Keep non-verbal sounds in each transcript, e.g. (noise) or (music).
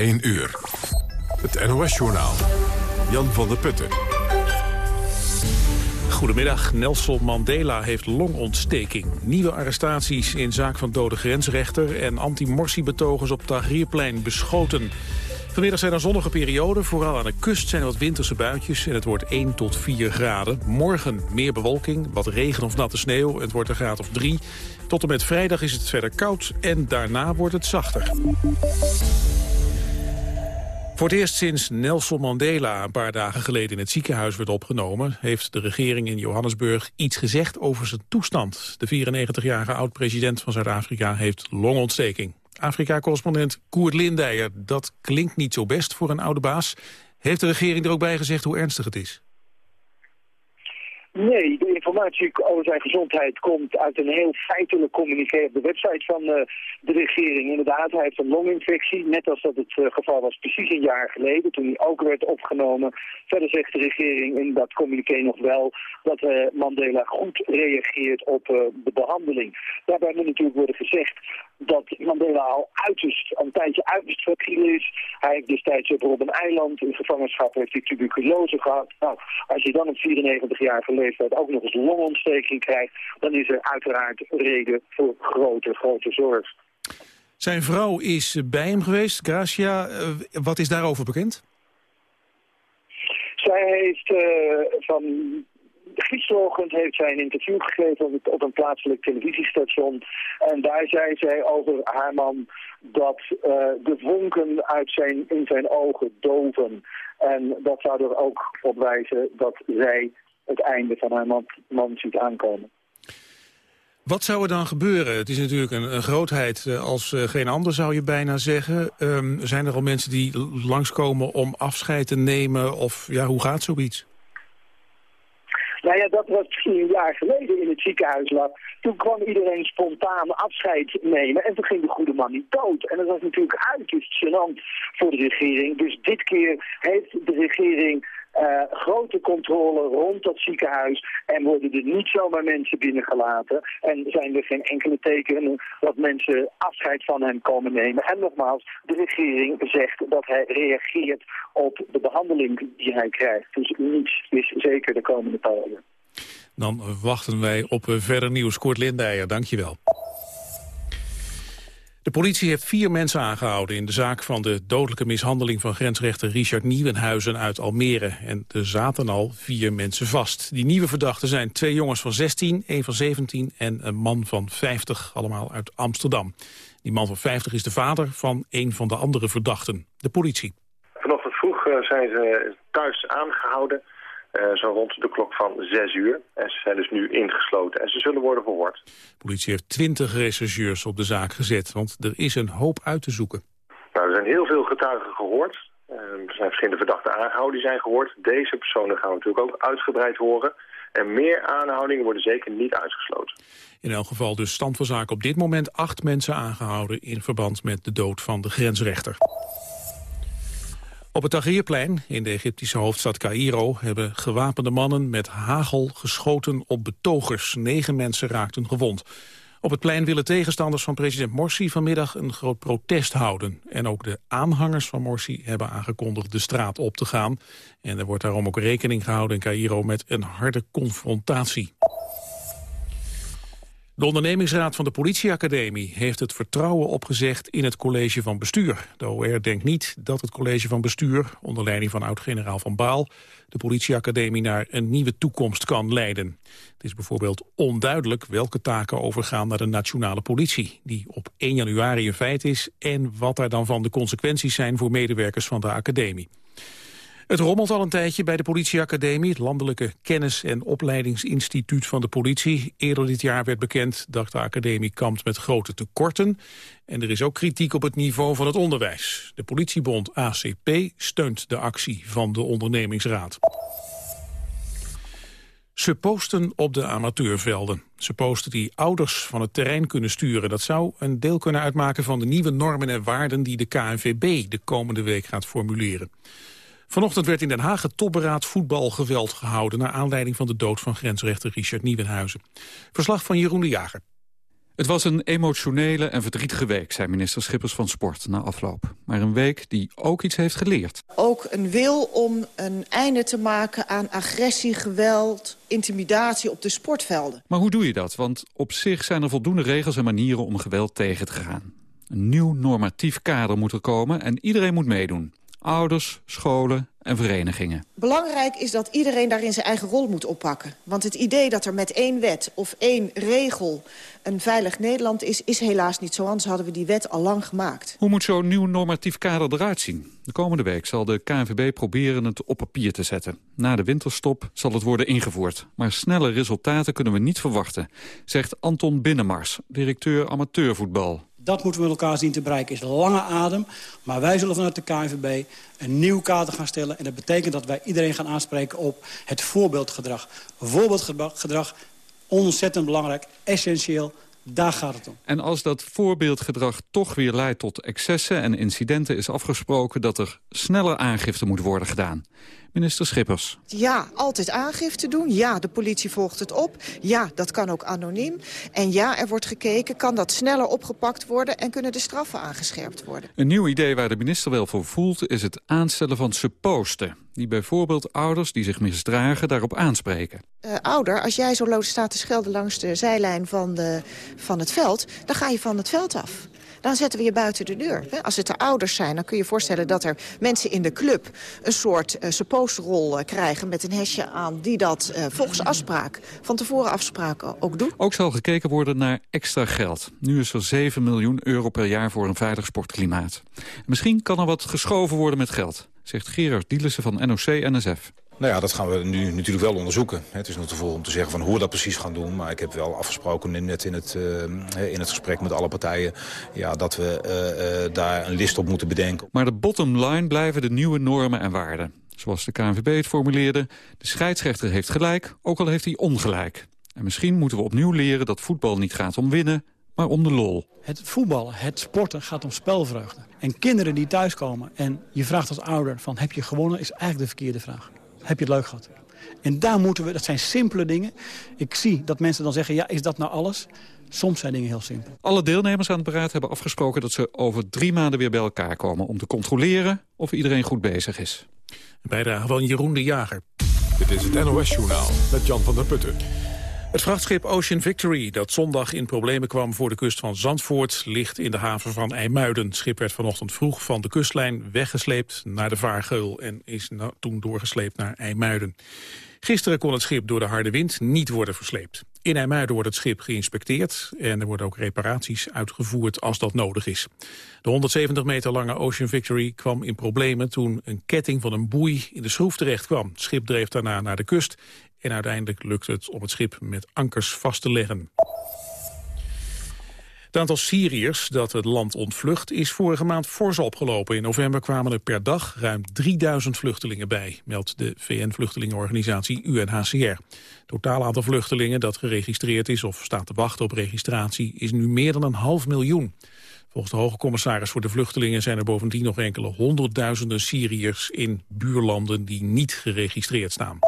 1 uur. Het NOS-journaal. Jan van der Putten. Goedemiddag. Nelson Mandela heeft longontsteking. Nieuwe arrestaties in zaak van dode grensrechter... en anti-Morsi-betogers op Tahrirplein beschoten. Vanmiddag zijn er zonnige perioden. Vooral aan de kust zijn er wat winterse buitjes en het wordt 1 tot 4 graden. Morgen meer bewolking, wat regen of natte sneeuw. Het wordt een graad of 3. Tot en met vrijdag is het verder koud en daarna wordt het zachter. Voor het eerst sinds Nelson Mandela een paar dagen geleden in het ziekenhuis werd opgenomen... heeft de regering in Johannesburg iets gezegd over zijn toestand. De 94-jarige oud-president van Zuid-Afrika heeft longontsteking. Afrika-correspondent Koert Lindijer, dat klinkt niet zo best voor een oude baas. Heeft de regering er ook bij gezegd hoe ernstig het is? Nee, de informatie over zijn gezondheid komt uit een heel feitelijk communiqué op de website van uh, de regering. Inderdaad, hij heeft een longinfectie, net als dat het uh, geval was precies een jaar geleden, toen hij ook werd opgenomen. Verder zegt de regering in dat communiqué nog wel dat uh, Mandela goed reageert op de behandeling. Daarbij moet natuurlijk worden gezegd dat Mandela al uiterst, een tijdje uiterst fragiel is. Hij heeft destijds op een eiland in gevangenschap heeft hij tuberculose gehad. Nou, als je dan op 94 jaar leeftijd ook nog eens longontsteking krijgt, dan is er uiteraard reden voor grote, grote zorg. Zijn vrouw is bij hem geweest, Gracia. Eh, wat is daarover bekend? Zij heeft uh, van gisterochtend heeft zij een interview gegeven op een plaatselijk televisiestation. En daar zei zij over haar man dat uh, de vonken uit zijn, in zijn ogen doven. En dat zou er ook op wijzen dat zij het einde van haar man, man ziet aankomen. Wat zou er dan gebeuren? Het is natuurlijk een, een grootheid eh, als uh, geen ander, zou je bijna zeggen. Um, zijn er al mensen die langskomen om afscheid te nemen? Of ja, hoe gaat zoiets? Nou ja, dat was tien jaar geleden in het ziekenhuis lag. Toen kwam iedereen spontaan afscheid nemen en toen ging de goede man niet dood. En dat was natuurlijk uiterst gênant voor de regering. Dus dit keer heeft de regering uh, grote controle rond dat ziekenhuis en worden er niet zomaar mensen binnengelaten. En zijn er geen enkele tekenen dat mensen afscheid van hem komen nemen. En nogmaals, de regering zegt dat hij reageert op de behandeling die hij krijgt. Dus niets is zeker de komende periode. Dan wachten wij op verder nieuws. Kort Lindijer, dankjewel. De politie heeft vier mensen aangehouden in de zaak van de dodelijke mishandeling van grensrechter Richard Nieuwenhuizen uit Almere. En er zaten al vier mensen vast. Die nieuwe verdachten zijn twee jongens van 16, een van 17 en een man van 50, allemaal uit Amsterdam. Die man van 50 is de vader van een van de andere verdachten, de politie. Vanochtend vroeg eh, zijn ze thuis aangehouden. Uh, zo rond de klok van 6 uur. En ze zijn dus nu ingesloten en ze zullen worden verhoord. De politie heeft 20 rechercheurs op de zaak gezet, want er is een hoop uit te zoeken. Nou, er zijn heel veel getuigen gehoord. Uh, er zijn verschillende verdachten aangehouden die zijn gehoord. Deze personen gaan we natuurlijk ook uitgebreid horen. En meer aanhoudingen worden zeker niet uitgesloten. In elk geval dus stand van zaken op dit moment acht mensen aangehouden... in verband met de dood van de grensrechter. Op het Tahrirplein in de Egyptische hoofdstad Cairo hebben gewapende mannen met hagel geschoten op betogers. Negen mensen raakten gewond. Op het plein willen tegenstanders van president Morsi vanmiddag een groot protest houden. En ook de aanhangers van Morsi hebben aangekondigd de straat op te gaan. En er wordt daarom ook rekening gehouden in Cairo met een harde confrontatie. De ondernemingsraad van de politieacademie heeft het vertrouwen opgezegd in het college van bestuur. De OR denkt niet dat het college van bestuur, onder leiding van oud-generaal Van Baal, de politieacademie naar een nieuwe toekomst kan leiden. Het is bijvoorbeeld onduidelijk welke taken overgaan naar de nationale politie, die op 1 januari in feit is, en wat daar dan van de consequenties zijn voor medewerkers van de academie. Het rommelt al een tijdje bij de politieacademie, het landelijke kennis- en opleidingsinstituut van de politie. Eerder dit jaar werd bekend dat de academie kampt met grote tekorten. En er is ook kritiek op het niveau van het onderwijs. De politiebond ACP steunt de actie van de ondernemingsraad. Ze posten op de amateurvelden. Ze posten die ouders van het terrein kunnen sturen. Dat zou een deel kunnen uitmaken van de nieuwe normen en waarden... die de KNVB de komende week gaat formuleren. Vanochtend werd in Den Haag het topberaad voetbalgeweld gehouden... naar aanleiding van de dood van grensrechter Richard Nieuwenhuizen. Verslag van Jeroen de Jager. Het was een emotionele en verdrietige week, zei minister Schippers van Sport na afloop. maar een week die ook iets heeft geleerd. Ook een wil om een einde te maken aan agressie, geweld, intimidatie op de sportvelden. Maar hoe doe je dat? Want op zich zijn er voldoende regels en manieren om geweld tegen te gaan. Een nieuw normatief kader moet er komen en iedereen moet meedoen. Ouders, scholen en verenigingen. Belangrijk is dat iedereen daarin zijn eigen rol moet oppakken. Want het idee dat er met één wet of één regel een veilig Nederland is... is helaas niet zo, anders hadden we die wet al lang gemaakt. Hoe moet zo'n nieuw normatief kader eruit zien? De komende week zal de KNVB proberen het op papier te zetten. Na de winterstop zal het worden ingevoerd. Maar snelle resultaten kunnen we niet verwachten, zegt Anton Binnenmars, directeur amateurvoetbal. Dat moeten we met elkaar zien te bereiken, is lange adem. Maar wij zullen vanuit de KNVB een nieuw kader gaan stellen. En dat betekent dat wij iedereen gaan aanspreken op het voorbeeldgedrag. Voorbeeldgedrag, ontzettend belangrijk, essentieel. Daar gaat het om. En als dat voorbeeldgedrag toch weer leidt tot excessen en incidenten... is afgesproken dat er sneller aangifte moet worden gedaan. Minister Schippers. Ja, altijd aangifte doen. Ja, de politie volgt het op. Ja, dat kan ook anoniem. En ja, er wordt gekeken, kan dat sneller opgepakt worden... en kunnen de straffen aangescherpt worden. Een nieuw idee waar de minister wel voor voelt... is het aanstellen van supposten. Die bijvoorbeeld ouders die zich misdragen daarop aanspreken. Uh, ouder, als jij zo lood staat te schelden langs de zijlijn van, de, van het veld... dan ga je van het veld af dan zetten we je buiten de deur. Als het de ouders zijn, dan kun je je voorstellen dat er mensen in de club... een soort uh, suppostrol uh, krijgen met een hesje aan... die dat uh, volgens afspraak, van tevoren afspraken ook doen. Ook zal gekeken worden naar extra geld. Nu is er 7 miljoen euro per jaar voor een veilig sportklimaat. Misschien kan er wat geschoven worden met geld, zegt Gerard Dielissen van NOC-NSF. Nou ja, dat gaan we nu natuurlijk wel onderzoeken. Het is nog te vroeg om te zeggen van hoe we dat precies gaan doen. Maar ik heb wel afgesproken net in het, uh, in het gesprek met alle partijen... Ja, dat we uh, uh, daar een list op moeten bedenken. Maar de bottom line blijven de nieuwe normen en waarden. Zoals de KNVB het formuleerde, de scheidsrechter heeft gelijk, ook al heeft hij ongelijk. En misschien moeten we opnieuw leren dat voetbal niet gaat om winnen, maar om de lol. Het voetballen, het sporten gaat om spelvreugde. En kinderen die thuiskomen en je vraagt als ouder van heb je gewonnen, is eigenlijk de verkeerde vraag heb je het leuk gehad. En daar moeten we, dat zijn simpele dingen. Ik zie dat mensen dan zeggen, ja, is dat nou alles? Soms zijn dingen heel simpel. Alle deelnemers aan het beraad hebben afgesproken dat ze over drie maanden weer bij elkaar komen... om te controleren of iedereen goed bezig is. Bijdrage van Jeroen de Jager. Dit is het NOS Journaal met Jan van der Putten. Het vrachtschip Ocean Victory, dat zondag in problemen kwam voor de kust van Zandvoort, ligt in de haven van IJmuiden. Het schip werd vanochtend vroeg van de kustlijn weggesleept naar de Vaargeul en is toen doorgesleept naar IJmuiden. Gisteren kon het schip door de harde wind niet worden versleept. In IJmuiden wordt het schip geïnspecteerd en er worden ook reparaties uitgevoerd als dat nodig is. De 170 meter lange Ocean Victory kwam in problemen toen een ketting van een boei in de schroef terecht kwam. Het schip dreef daarna naar de kust en uiteindelijk lukt het om het schip met ankers vast te leggen. Het aantal Syriërs dat het land ontvlucht is vorige maand fors opgelopen. In november kwamen er per dag ruim 3000 vluchtelingen bij, meldt de VN-vluchtelingenorganisatie UNHCR. Het totaal aantal vluchtelingen dat geregistreerd is of staat te wachten op registratie is nu meer dan een half miljoen. Volgens de hoge commissaris voor de vluchtelingen zijn er bovendien nog enkele honderdduizenden Syriërs in buurlanden die niet geregistreerd staan.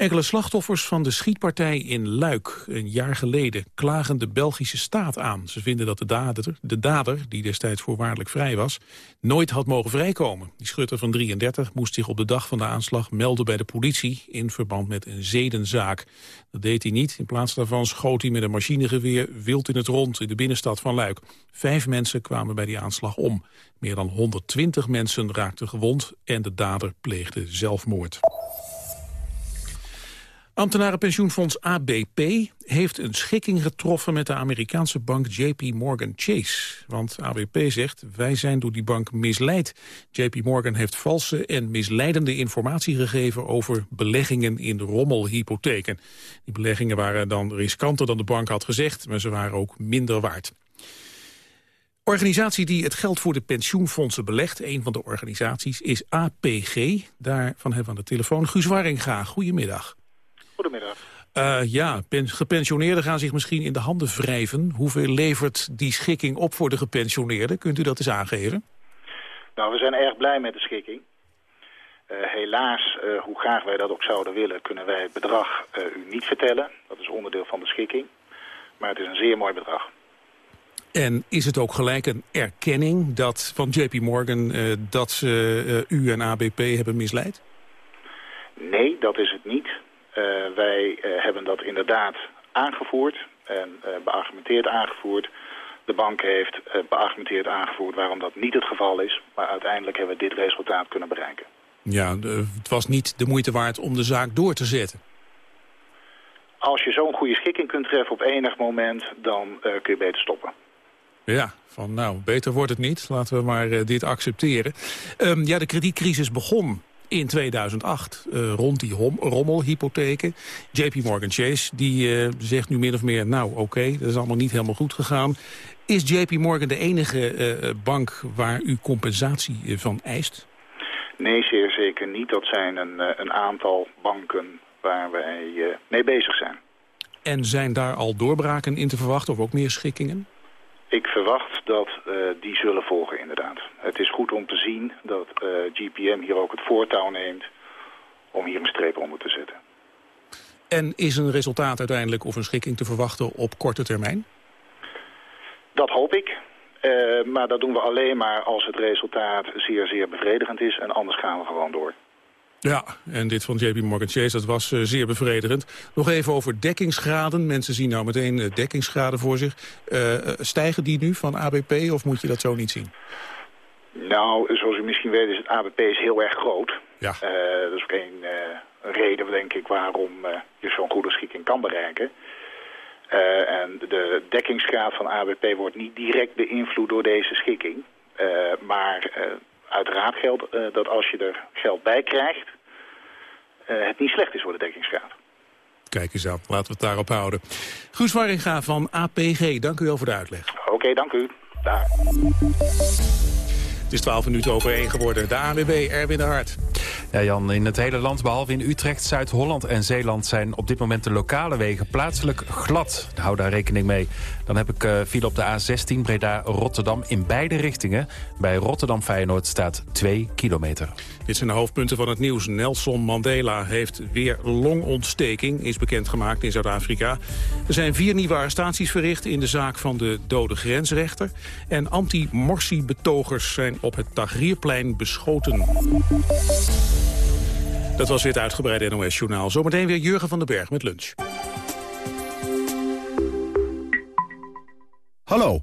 Enkele slachtoffers van de schietpartij in Luik een jaar geleden klagen de Belgische staat aan. Ze vinden dat de dader, de dader, die destijds voorwaardelijk vrij was, nooit had mogen vrijkomen. Die schutter van 33 moest zich op de dag van de aanslag melden bij de politie in verband met een zedenzaak. Dat deed hij niet. In plaats daarvan schoot hij met een machinegeweer wild in het rond in de binnenstad van Luik. Vijf mensen kwamen bij die aanslag om. Meer dan 120 mensen raakten gewond en de dader pleegde zelfmoord. Ambtenarenpensioenfonds ABP heeft een schikking getroffen met de Amerikaanse bank JP Morgan Chase. Want ABP zegt, wij zijn door die bank misleid. JP Morgan heeft valse en misleidende informatie gegeven over beleggingen in rommelhypotheken. Die beleggingen waren dan riskanter dan de bank had gezegd, maar ze waren ook minder waard. Organisatie die het geld voor de pensioenfondsen belegt, een van de organisaties, is APG. Daarvan hebben we aan de telefoon Guus Warringa. Goedemiddag. Goedemiddag. Uh, ja, gepensioneerden gaan zich misschien in de handen wrijven. Hoeveel levert die schikking op voor de gepensioneerden? Kunt u dat eens aangeven? Nou, we zijn erg blij met de schikking. Uh, helaas, uh, hoe graag wij dat ook zouden willen, kunnen wij het bedrag u niet vertellen. Dat is onderdeel van de schikking. Maar het is een zeer mooi bedrag. En is het ook gelijk een erkenning dat, van JP Morgan dat ze u en ABP hebben misleid? Nee, dat is het. Wij hebben dat inderdaad aangevoerd en beargumenteerd aangevoerd. De bank heeft beargumenteerd aangevoerd waarom dat niet het geval is. Maar uiteindelijk hebben we dit resultaat kunnen bereiken. Ja, het was niet de moeite waard om de zaak door te zetten. Als je zo'n goede schikking kunt treffen op enig moment, dan uh, kun je beter stoppen. Ja, van nou, beter wordt het niet. Laten we maar uh, dit accepteren. Um, ja, de kredietcrisis begon in 2008 uh, rond die rommelhypotheken. JP Morgan Chase die zegt nu min of meer, nou oké, okay, dat is allemaal niet helemaal goed gegaan. Is JP Morgan de enige bank waar u compensatie van eist? Nee, zeer zeker niet. Dat zijn een, een aantal banken waar wij mee bezig zijn. En zijn daar al doorbraken in te verwachten of ook meer schikkingen? Ik verwacht dat uh, die zullen volgen inderdaad. Het is goed om te zien dat uh, GPM hier ook het voortouw neemt om hier een streep onder te zetten. En is een resultaat uiteindelijk of een schikking te verwachten op korte termijn? Dat hoop ik. Uh, maar dat doen we alleen maar als het resultaat zeer, zeer bevredigend is. En anders gaan we gewoon door. Ja, en dit van JP Morgan Chase, dat was uh, zeer bevredigend. Nog even over dekkingsgraden. Mensen zien nou meteen uh, dekkingsgraden voor zich. Uh, stijgen die nu van ABP of moet je dat zo niet zien? Nou, zoals u misschien weet is het ABP is heel erg groot. Ja. dat is ook een reden, denk ik, waarom je zo'n goede schikking kan bereiken. en de dekkingsgraad van ABP wordt niet direct beïnvloed door deze schikking. maar uiteraard geldt uh, dat als je er geld bij krijgt... Uh, het niet slecht is voor de dekkingsgraad. Kijk eens aan, laten we het daarop houden. Guus Waringa van APG, dank u wel voor de uitleg. Oké, okay, dank u. Daar. Het is 12 minuten over 1 geworden. De ANWB, Erwin de Hart. Ja, Jan, in het hele land, behalve in Utrecht, Zuid-Holland en Zeeland... zijn op dit moment de lokale wegen plaatselijk glad. Hou daar rekening mee. Dan heb ik uh, file op de A16 Breda-Rotterdam in beide richtingen. Bij Rotterdam-Feyenoord staat 2 kilometer. Dit zijn de hoofdpunten van het nieuws. Nelson Mandela heeft weer longontsteking, is bekendgemaakt in Zuid-Afrika. Er zijn vier nieuwe arrestaties verricht in de zaak van de dode grensrechter. En anti-Morsi-betogers zijn op het Tagrierplein beschoten. Dat was weer het uitgebreide NOS-journaal. Zometeen weer Jurgen van den Berg met lunch. Hallo,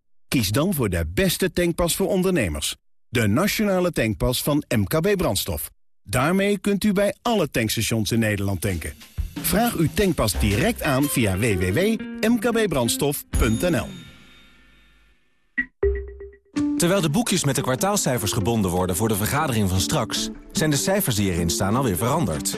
kies dan voor de beste tankpas voor ondernemers. De nationale tankpas van MKB Brandstof. Daarmee kunt u bij alle tankstations in Nederland tanken. Vraag uw tankpas direct aan via www.mkbbrandstof.nl. Terwijl de boekjes met de kwartaalcijfers gebonden worden voor de vergadering van straks... zijn de cijfers die erin staan alweer veranderd.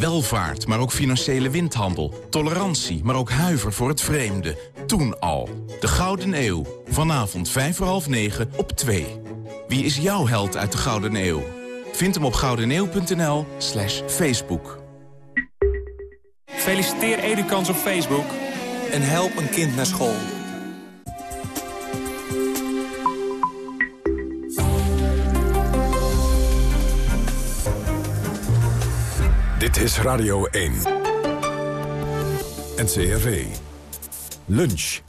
Welvaart, maar ook financiële windhandel. Tolerantie, maar ook huiver voor het vreemde. Toen al. De Gouden Eeuw. Vanavond 5 voor half 9 op 2. Wie is jouw held uit de Gouden Eeuw? Vind hem op goudeneeuw.nl slash Facebook. Feliciteer Edukans op Facebook en help een kind naar school. Dit is Radio 1. NCRV. Lunch.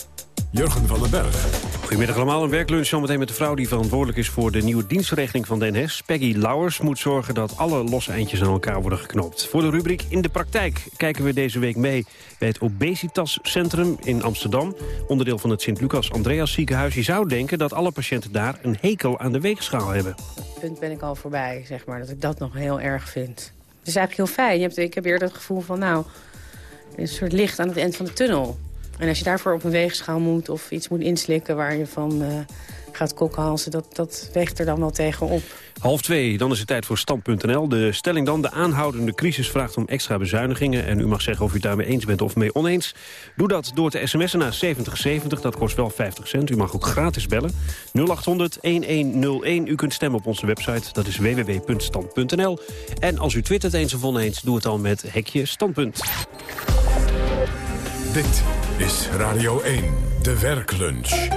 Jurgen van den Berg. Goedemiddag allemaal, een werklunch zometeen met de vrouw die verantwoordelijk is voor de nieuwe dienstregeling van Den NS. Peggy Lauwers moet zorgen dat alle losse eindjes aan elkaar worden geknoopt. Voor de rubriek In de Praktijk kijken we deze week mee bij het Obesitascentrum in Amsterdam. Onderdeel van het Sint-Lucas Andreas ziekenhuis. Je zou denken dat alle patiënten daar een hekel aan de weegschaal hebben. punt ben ik al voorbij, zeg maar, dat ik dat nog heel erg vind. Is eigenlijk heel fijn. Je hebt, ik heb eerder het gevoel van, nou, een soort licht aan het eind van de tunnel. En als je daarvoor op een weegschaal moet of iets moet inslikken... waar je van eh, gaat kokhalzen, dat, dat weegt er dan wel tegen op. Half twee, dan is het tijd voor Stand.nl. De stelling dan, de aanhoudende crisis vraagt om extra bezuinigingen. En u mag zeggen of u daarmee eens bent of mee oneens. Doe dat door te sms'en naar 7070, dat kost wel 50 cent. U mag ook gratis bellen. 0800-1101, u kunt stemmen op onze website. Dat is www.stand.nl. En als u twittert eens of oneens, doe het dan met hekje standpunt. Dit is Radio 1, de werklunch.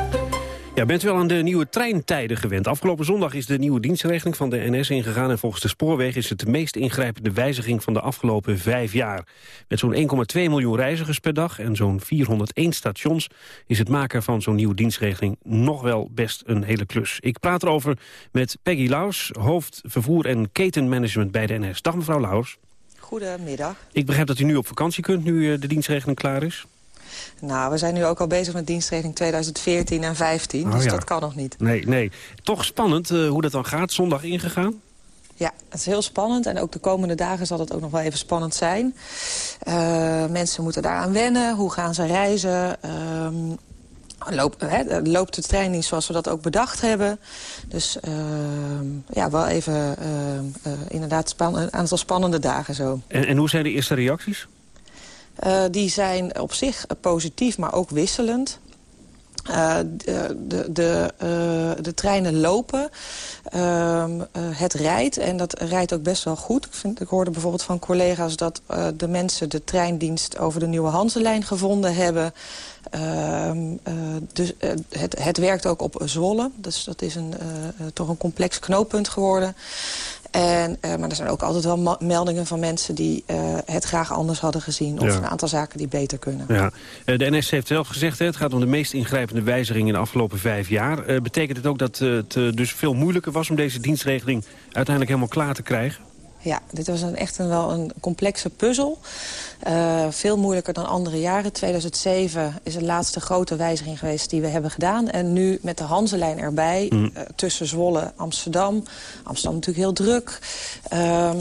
Ja, bent u wel aan de nieuwe treintijden gewend? Afgelopen zondag is de nieuwe dienstregeling van de NS ingegaan... en volgens de spoorwegen is het de meest ingrijpende wijziging van de afgelopen vijf jaar. Met zo'n 1,2 miljoen reizigers per dag en zo'n 401 stations... is het maken van zo'n nieuwe dienstregeling nog wel best een hele klus. Ik praat erover met Peggy Laus, hoofd vervoer en ketenmanagement bij de NS. Dag mevrouw Laus. Goedemiddag. Ik begrijp dat u nu op vakantie kunt, nu eh, de dienstregeling klaar is. Nou, we zijn nu ook al bezig met dienstregeling 2014 en 2015, Oh, dus ja. dat kan nog niet. Nee, nee. Toch spannend eh, hoe dat dan gaat. Zondag ingegaan. Ja, het is heel spannend en ook de komende dagen zal het ook nog wel even spannend zijn. Eh, mensen moeten daaraan wennen, hoe gaan ze reizen... Ehm, Loop, hè, loopt de trein niet zoals we dat ook bedacht hebben. Dus ehm, ja, wel even ehm, eh, inderdaad een aantal spannende dagen zo. En, en hoe zijn de eerste reacties? Eh, die zijn op zich positief, maar ook wisselend. Eh, de, de, de, eh, de treinen lopen. Ehm, eh, het rijdt en dat rijdt ook best wel goed. Ik, vind, ik hoorde bijvoorbeeld van collega's dat de mensen de treindienst over de nieuwe Hanselijn gevonden hebben. Ehm, eh, dus, het, het werkt ook op Zwolle. Dus dat is een, toch een complex knooppunt geworden. En, eh, maar er zijn ook altijd wel meldingen van mensen die eh, het graag anders hadden gezien. Of Ja. een aantal zaken die beter kunnen. Ja. Eh, De NS heeft zelf gezegd, hè, het gaat om de meest ingrijpende wijziging in de afgelopen vijf jaar. Betekent het ook dat het dus veel moeilijker was om deze dienstregeling uiteindelijk helemaal klaar te krijgen? Ja, dit was een, echt een, wel een complexe puzzel. Eh, veel moeilijker dan andere jaren. 2007 is de laatste grote wijziging geweest die we hebben gedaan. En nu met de Hanselijn erbij, Mm. eh, tussen Zwolle en Amsterdam. Amsterdam natuurlijk heel druk. Ehm,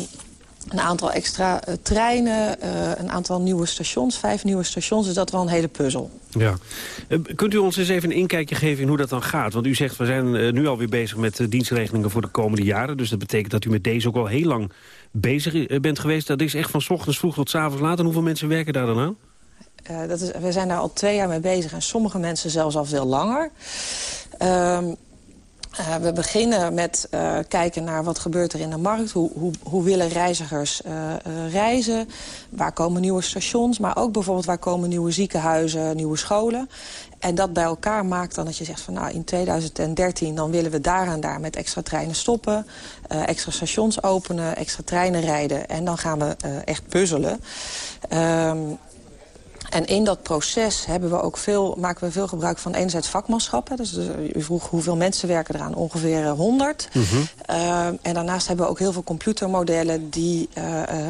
een aantal extra eh, treinen, een aantal nieuwe stations, vijf nieuwe stations. Dus dat wel een hele puzzel. Ja. Kunt u ons eens even een inkijkje geven in hoe dat dan gaat? Want u zegt, we zijn nu alweer bezig met dienstregelingen voor de komende jaren. Dus dat betekent dat u met deze ook al heel lang bezig bent geweest. Dat is echt van 's ochtends vroeg tot 's avonds laat. En hoeveel mensen werken daar dan aan? Eh, dat is, we zijn daar al twee jaar mee bezig en sommige mensen zelfs al veel langer. Ehm, eh, we beginnen met eh, kijken naar wat gebeurt er in de markt. Hoe, hoe, hoe willen reizigers reizen? Waar komen nieuwe stations? Maar ook bijvoorbeeld waar komen nieuwe ziekenhuizen, nieuwe scholen? En dat bij elkaar maakt dan dat je zegt van nou in 2013 dan willen we daar en daar met extra treinen stoppen. eh, extra stations openen, extra treinen rijden. En dan gaan we eh, echt puzzelen. Ehm, en in dat proces hebben we ook veel, maken we veel gebruik van enerzijds vakmanschappen. Dus eh, u vroeg hoeveel mensen werken eraan, ongeveer eh, 100. Eh, en daarnaast hebben we ook heel veel computermodellen... die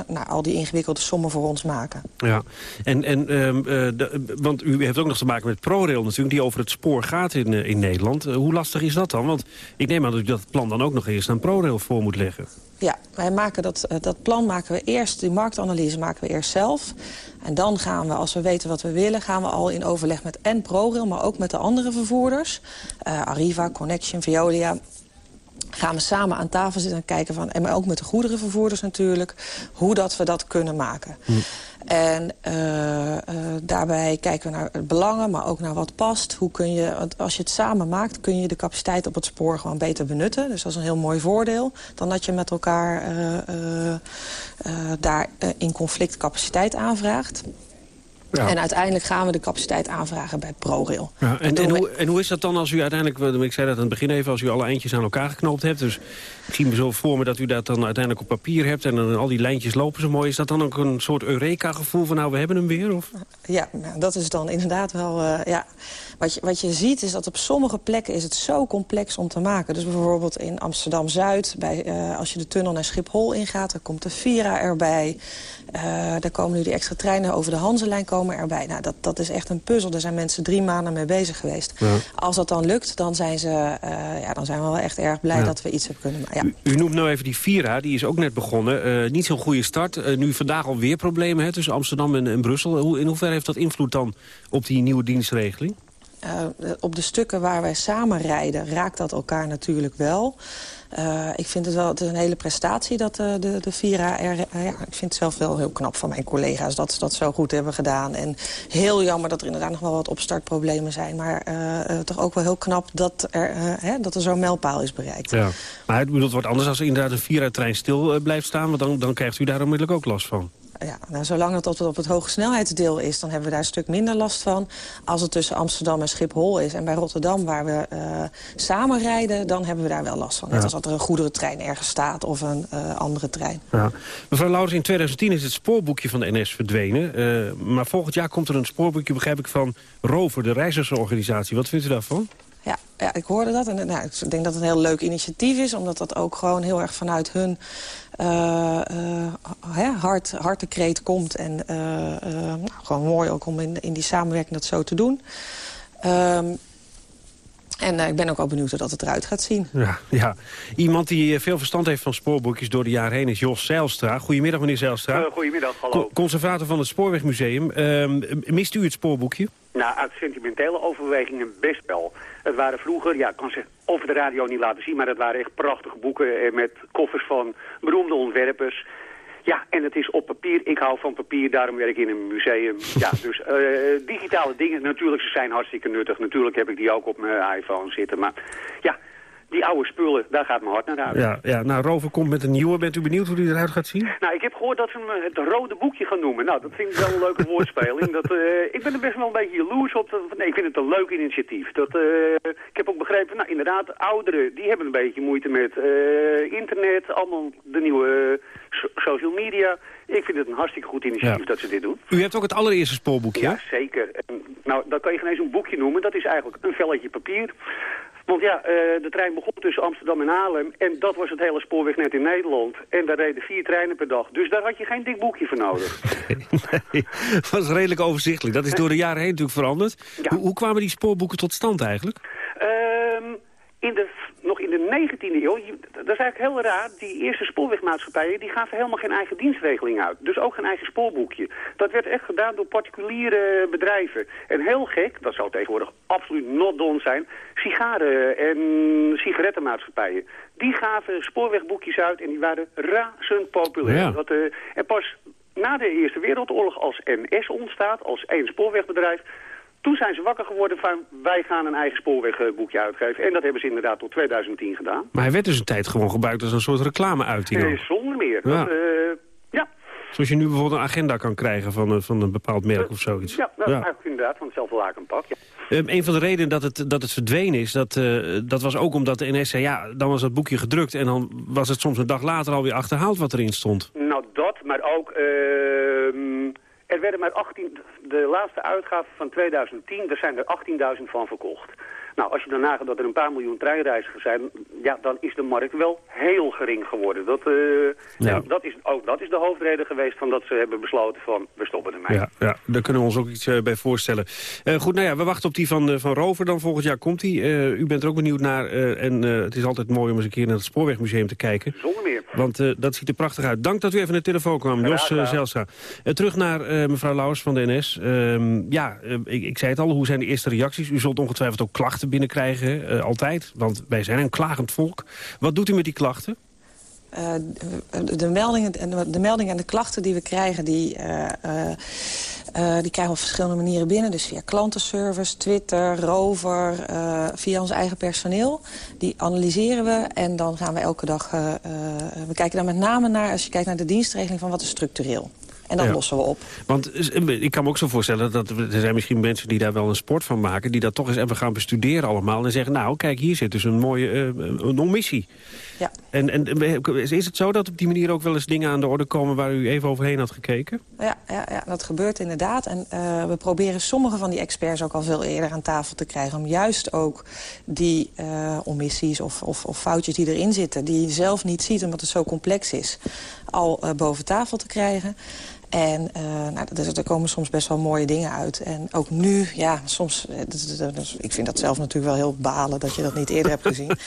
nou, al die ingewikkelde sommen voor ons maken. Ja, en, en, ehm, eh, de- want u heeft ook nog te maken met ProRail natuurlijk... die over het spoor gaat in, in Nederland. Hoe lastig is dat dan? Want ik neem aan dat u dat plan dan ook nog eerst aan ProRail voor moet leggen. Ja, wij maken dat, eh, dat plan maken we eerst, die marktanalyse maken we eerst zelf. En dan gaan we, als we weten wat we willen... gaan we al in overleg met en ProRail, maar ook met de andere vervoerders. eh, Arriva, Connection, Veolia... gaan we samen aan tafel zitten en kijken van... en maar ook met de goederenvervoerders natuurlijk... hoe dat we dat kunnen maken. En eh, eh, daarbij kijken we naar het belangen, maar ook naar wat past. Hoe kun je, want als je het samen maakt, kun je de capaciteit op het spoor gewoon beter benutten. Dus dat is een heel mooi voordeel. Dan dat je met elkaar eh, daar in conflict capaciteit aanvraagt. En uiteindelijk gaan we de capaciteit aanvragen bij ProRail. Ja, en, en, hoe, en hoe is dat dan als u uiteindelijk, ik zei dat aan het begin even... als u alle eindjes aan elkaar geknoopt hebt... dus ik zie me zo voor me dat u dat dan uiteindelijk op papier hebt... en dan al die lijntjes lopen zo mooi. Is dat dan ook een soort Eureka-gevoel van nou, we hebben hem weer? Of? Ja, nou, dat is dan inderdaad wel... Uh, ja. wat, je, wat je ziet is dat op sommige plekken is het zo complex om te maken. Dus bijvoorbeeld in Amsterdam-Zuid, uh, als je de tunnel naar Schiphol ingaat... dan komt de Vira erbij. Uh, daar komen nu die extra treinen over de Hanselijn komen erbij. Nou, dat, dat is echt een puzzel. Daar zijn mensen drie maanden mee bezig geweest. Ja. Als dat dan lukt, dan zijn, ze, uh, ja, dan zijn we wel echt erg blij ja. dat we iets hebben kunnen maken. U, noemt nou even die Vira, die is ook net begonnen. Uh, niet zo'n goede start. nu vandaag alweer problemen hè, tussen Amsterdam en, en Brussel. Hoe, in hoeverre heeft dat invloed dan op die nieuwe dienstregeling? Uh, op de stukken waar wij samen rijden raakt dat elkaar natuurlijk wel. Uh, ik vind het wel het is een hele prestatie dat uh, de, de Vira er... Ja, ik vind het zelf wel heel knap van mijn collega's dat ze dat zo goed hebben gedaan. En heel jammer dat er inderdaad nog wel wat opstartproblemen zijn. Maar toch ook wel heel knap dat er, dat er zo'n mijlpaal is bereikt. Ja. Maar het, het wordt anders als inderdaad een Vira-trein stil blijft staan. Want dan, dan krijgt u daar onmiddellijk ook last van ja, nou, zolang het op het hoge snelheidsdeel is... dan hebben we daar een stuk minder last van. Als het tussen Amsterdam en Schiphol is en bij Rotterdam... waar we uh, samen rijden, dan hebben we daar wel last van. Net ja. als dat er een goederentrein ergens staat of een uh, andere trein. Ja. Mevrouw Laurens, in 2010 is het spoorboekje van de NS verdwenen. Uh, maar volgend jaar komt er een spoorboekje, begrijp ik, van Rover, de reizigersorganisatie. Wat vindt u daarvan? Ja, ja, ik hoorde dat. En nou, ik denk dat het een heel leuk initiatief is. Omdat dat ook gewoon heel erg vanuit hun uh, uh, hart, hartekreet komt. En uh, nou, gewoon mooi ook om in, in die samenwerking dat zo te doen. Um, en uh, ik ben ook wel benieuwd hoe dat het eruit gaat zien. Ja, ja. Iemand die veel verstand heeft van spoorboekjes door de jaren heen is Jos Zijlstra. Goedemiddag, meneer Zijlstra. Uh, goedemiddag, hallo. Co conservator van het Spoorwegmuseum. Uh, mist u het spoorboekje? Nou, uit sentimentele overwegingen best wel. Het waren vroeger, ja, ik kan ze over de radio niet laten zien... maar het waren echt prachtige boeken eh, met koffers van beroemde ontwerpers... Ja, en het is op papier. Ik hou van papier, daarom werk ik in een museum. (laughs) Ja, dus uh, digitale dingen, natuurlijk, ze zijn hartstikke nuttig. Natuurlijk heb ik die ook op mijn iPhone zitten. Maar ja, die oude spullen, daar gaat mijn hart naar uit. Ja, ja, nou, Rover komt met een nieuwe. Bent u benieuwd hoe die eruit gaat zien? Nou, ik heb gehoord dat ze hem het rode boekje gaan noemen. Nou, dat vind ik wel een leuke (laughs) woordspeling. Dat, uh, ik ben er best wel een beetje jaloers op. nee, ik vind het een leuk initiatief. Dat, uh, ik heb ook begrepen, nou inderdaad, ouderen, die hebben een beetje moeite met uh, internet. Allemaal de nieuwe social media. Ik vind het een hartstikke goed initiatief ja. dat ze dit doen. U hebt ook het allereerste spoorboekje, Ja, zeker. En, nou, dat kan je geen eens een boekje noemen. Dat is eigenlijk een velletje papier. Want ja, uh, de trein begon tussen Amsterdam en Haarlem. En dat was het hele spoorwegnet in Nederland. En daar reden vier treinen per dag. Dus daar had je geen dik boekje voor nodig. (laughs) nee, dat was redelijk overzichtelijk. Dat is door de jaren heen natuurlijk veranderd. Ja. Hoe, hoe, kwamen die spoorboeken tot stand eigenlijk? Um, in de, nog in de 19e eeuw, dat is eigenlijk heel raar, die eerste spoorwegmaatschappijen die gaven helemaal geen eigen dienstregeling uit. Dus ook geen eigen spoorboekje. Dat werd echt gedaan door particuliere bedrijven. En heel gek, dat zou tegenwoordig absoluut not done zijn, sigaren- en sigarettenmaatschappijen. Die gaven spoorwegboekjes uit en die waren razend populair. Ja. Dat, uh, en pas na de Eerste Wereldoorlog als NS ontstaat, als één spoorwegbedrijf, toen zijn ze wakker geworden van wij gaan een eigen spoorwegboekje uitgeven. En dat hebben ze inderdaad tot 2010 gedaan. Maar hij werd dus een tijd gewoon gebruikt als een soort reclameuiting. Nee, zonder meer. Ja. Dat, uh, ja. Zoals je nu bijvoorbeeld een agenda kan krijgen van, een, van een bepaald merk of zoiets. Ja, dat ja. eigenlijk inderdaad van hetzelfde lakenpak. Ja. Um, een van de redenen dat het, dat het verdwenen is, dat, uh, dat was ook omdat de NS zei... ja, dan was dat boekje gedrukt en dan was het soms een dag later alweer achterhaald wat erin stond. Nou, dat, maar ook... Uh, er werden maar 18, de laatste uitgave van 2010, daar zijn er 18.000 van verkocht. Nou, als je dan nagaat dat er een paar miljoen treinreizigers zijn, ja, dan is de markt wel heel gering geworden. Dat, uh, ja. dat, is, ook dat is de hoofdreden geweest van dat ze hebben besloten van, we stoppen ermee. Ja, ja daar kunnen we ons ook iets uh, bij voorstellen. Uh, goed, nou ja, we wachten op die van, van Rover dan. Volgend jaar komt die. u bent er ook benieuwd naar. en het is altijd mooi om eens een keer naar het Spoorwegmuseum te kijken. Zonder meer. Want dat ziet er prachtig uit. Dank dat u even naar de telefoon kwam, Jos Zelstra. terug naar mevrouw Lauwers van de NS. Ehm, ja, ik, ik zei het al, hoe zijn de eerste reacties? U zult ongetwijfeld ook klachten binnenkrijgen, uh, altijd. Want wij zijn een klagend volk. Wat doet u met die klachten? Uh, de, meldingen, de meldingen en de klachten die we krijgen... die, uh, die krijgen we op verschillende manieren binnen. Dus via klantenservice, Twitter, Rover, via ons eigen personeel. Die analyseren we en dan gaan we elke dag... we kijken daar met name naar, als je kijkt naar de dienstregeling... van wat is structureel. En dat Ja. lossen we op. Want eh, ik kan me ook zo voorstellen dat er zijn misschien mensen die daar wel een sport van maken... die dat toch eens even gaan bestuderen allemaal en zeggen... nou, kijk, hier zit dus een mooie eh, een omissie. Ja. En, en eh, is het zo dat op die manier ook wel eens dingen aan de orde komen... waar u even overheen had gekeken? Ja, ja, ja, dat gebeurt inderdaad. En we proberen sommige van die experts ook al veel eerder aan tafel te krijgen... om juist ook die eh, omissies of, of, of foutjes die erin zitten... die je zelf niet ziet omdat het zo complex is... al boven tafel te krijgen. En eh, nou, er komen soms best wel mooie dingen uit. En ook nu, ja, soms... eh, ik vind dat zelf natuurlijk wel heel balen dat je dat niet eerder hebt gezien. (laughs)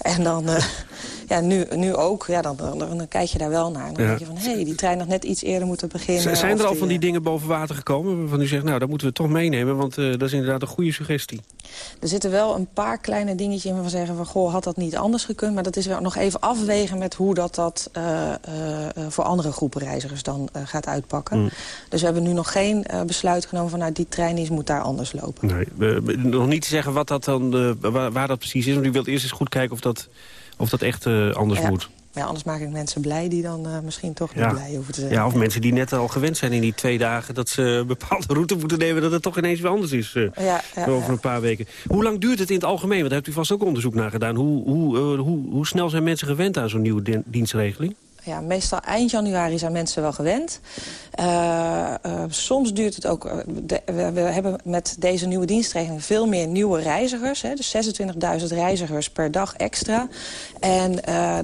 En dan, eh, (laughs) ja, nu, nu ook, ja, dan, dan, dan kijk je daar wel naar. Dan Ja. denk je van, hé, hey, die trein had net iets eerder moeten beginnen. Z- zijn er al die, van die eh, dingen boven water gekomen... waarvan u zegt, nou, dat moeten we toch meenemen... want eh, dat is inderdaad een goede suggestie. Er zitten wel een paar kleine dingetjes in waarvan we zeggen van... goh, had dat niet anders gekund? Maar dat is wel nog even afwegen met hoe dat, dat voor andere groepen reizigers dan gaat uitpakken. Mm. Dus we hebben nu nog geen besluit genomen van... nou, die trein die moet daar anders lopen. Nee, nog niet te zeggen wat dat dan, waar, waar dat precies is... want u wilt eerst eens goed kijken of dat, of dat echt eh, anders Ja. moet. Ja, anders maak ik mensen blij die dan eh, misschien toch niet blij hoeven te zijn. ja, of mensen die net al gewend zijn in die twee dagen... dat ze een bepaalde route moeten nemen... dat het toch ineens weer anders is eh, Ja, ja, over een paar weken. Hoe lang duurt het in het algemeen? Want daar hebt u vast ook onderzoek naar gedaan. Hoe, hoe, hoe, hoe snel zijn mensen gewend aan zo'n nieuwe dienstregeling? Ja, meestal eind januari zijn mensen wel gewend. Eh, eh, soms duurt het ook... eh, de- we, we hebben met deze nieuwe dienstregeling veel meer nieuwe reizigers. Hè, dus 26.000 reizigers per dag extra. En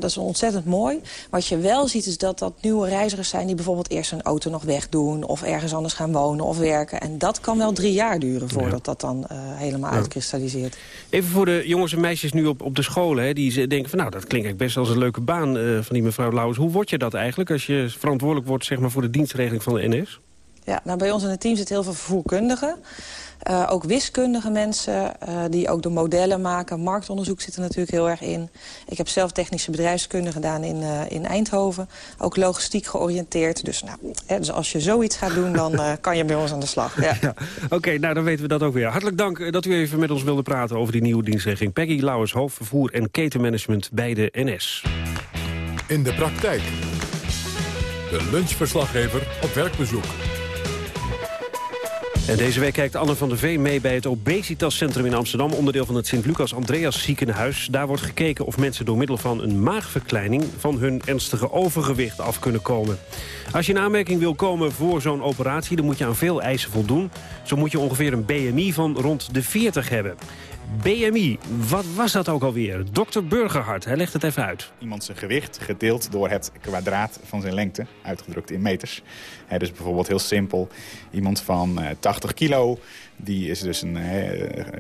dat is ontzettend mooi. Wat je wel ziet is dat dat nieuwe reizigers zijn... die bijvoorbeeld eerst hun auto nog wegdoen... of ergens anders gaan wonen of werken. En dat kan wel drie jaar duren voordat dat dan helemaal Ja. uitkristalliseert. Even voor de jongens en meisjes nu op, op de scholen... Hè, die denken van nou, dat klinkt eigenlijk best als een leuke baan... van die mevrouw Lauwers. Hoe word je dat eigenlijk als je verantwoordelijk wordt zeg maar, voor de dienstregeling van de NS? Ja, nou, bij ons in het team zitten heel veel vervoerkundigen. Eh, ook wiskundige mensen eh, die ook de modellen maken. Marktonderzoek zit er natuurlijk heel erg in. Ik heb zelf technische bedrijfskunde gedaan in, eh, in Eindhoven. Ook logistiek georiënteerd. Dus, nou, hè, dus als je zoiets gaat doen, dan kan je bij ons aan de slag. (laughs) Ja. Oké, nou dan weten we dat ook weer. Hartelijk dank dat u even met ons wilde praten over die nieuwe dienstregeling. Peggy Lauwers, hoofdvervoer en ketenmanagement bij de NS. In de praktijk. De lunchverslaggever op werkbezoek. En deze week kijkt Anne van der Veen mee bij het Obesitascentrum in Amsterdam... onderdeel van het Sint-Lucas-Andreas ziekenhuis. Daar wordt gekeken of mensen door middel van een maagverkleining... van hun ernstige overgewicht af kunnen komen. Als je in aanmerking wil komen voor zo'n operatie... dan moet je aan veel eisen voldoen. Zo moet je ongeveer een BMI van rond de 40 hebben. BMI, wat was dat ook alweer? Dr. Burgerhart, hij legt het even uit. Iemand zijn gewicht gedeeld door het kwadraat van zijn lengte, uitgedrukt in meters. Dus bijvoorbeeld heel simpel, iemand van eh, 80 kilo, die is dus een, eh,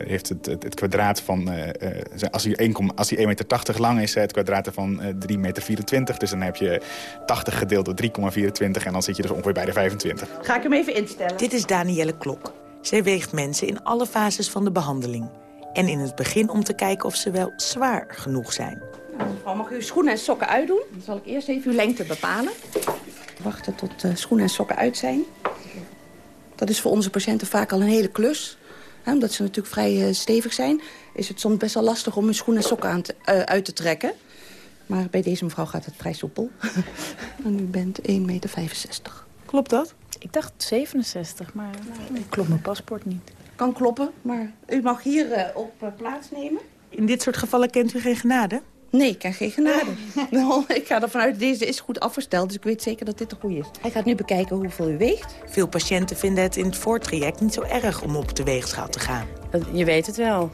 heeft het, het, het kwadraat van, eh, eh, zijn- als hij 1, als hij 1,80 meter lang is, eh, het kwadraat ervan eh 3,24 meter. Dus dan heb je 80 gedeeld door 3,24 en dan zit je dus ongeveer bij de 25. Ga ik hem even instellen? Dit is Danielle Klok. Zij weegt mensen in alle fases van de behandeling. En in het begin om te kijken of ze wel zwaar genoeg zijn. Nou, mevrouw, mag u uw schoenen en sokken uitdoen? Dan zal ik eerst even uw lengte bepalen. Wachten tot de schoenen en sokken uit zijn. Dat is voor onze patiënten vaak al een hele klus. Hè, omdat ze natuurlijk vrij eh, stevig zijn... is het soms best wel lastig om hun schoenen en sokken aan te- eh, uit te trekken. Maar bij deze mevrouw gaat het vrij soepel. (laughs) en u bent 1,65 meter. Klopt dat? Ik dacht 67, maar klopt mijn paspoort niet. Kan kloppen, maar u mag hier eh, op eh, plaatsnemen. In dit soort gevallen kent u geen genade? Nee, ik ken geen genade. (laughs) Nou, ik ga ervan uit, deze is goed afgesteld, dus ik weet zeker dat dit de goede is. Hij gaat nu bekijken hoeveel u weegt. Veel patiënten vinden het in het voortraject niet zo erg om op de weegschaal te gaan. Je weet het wel,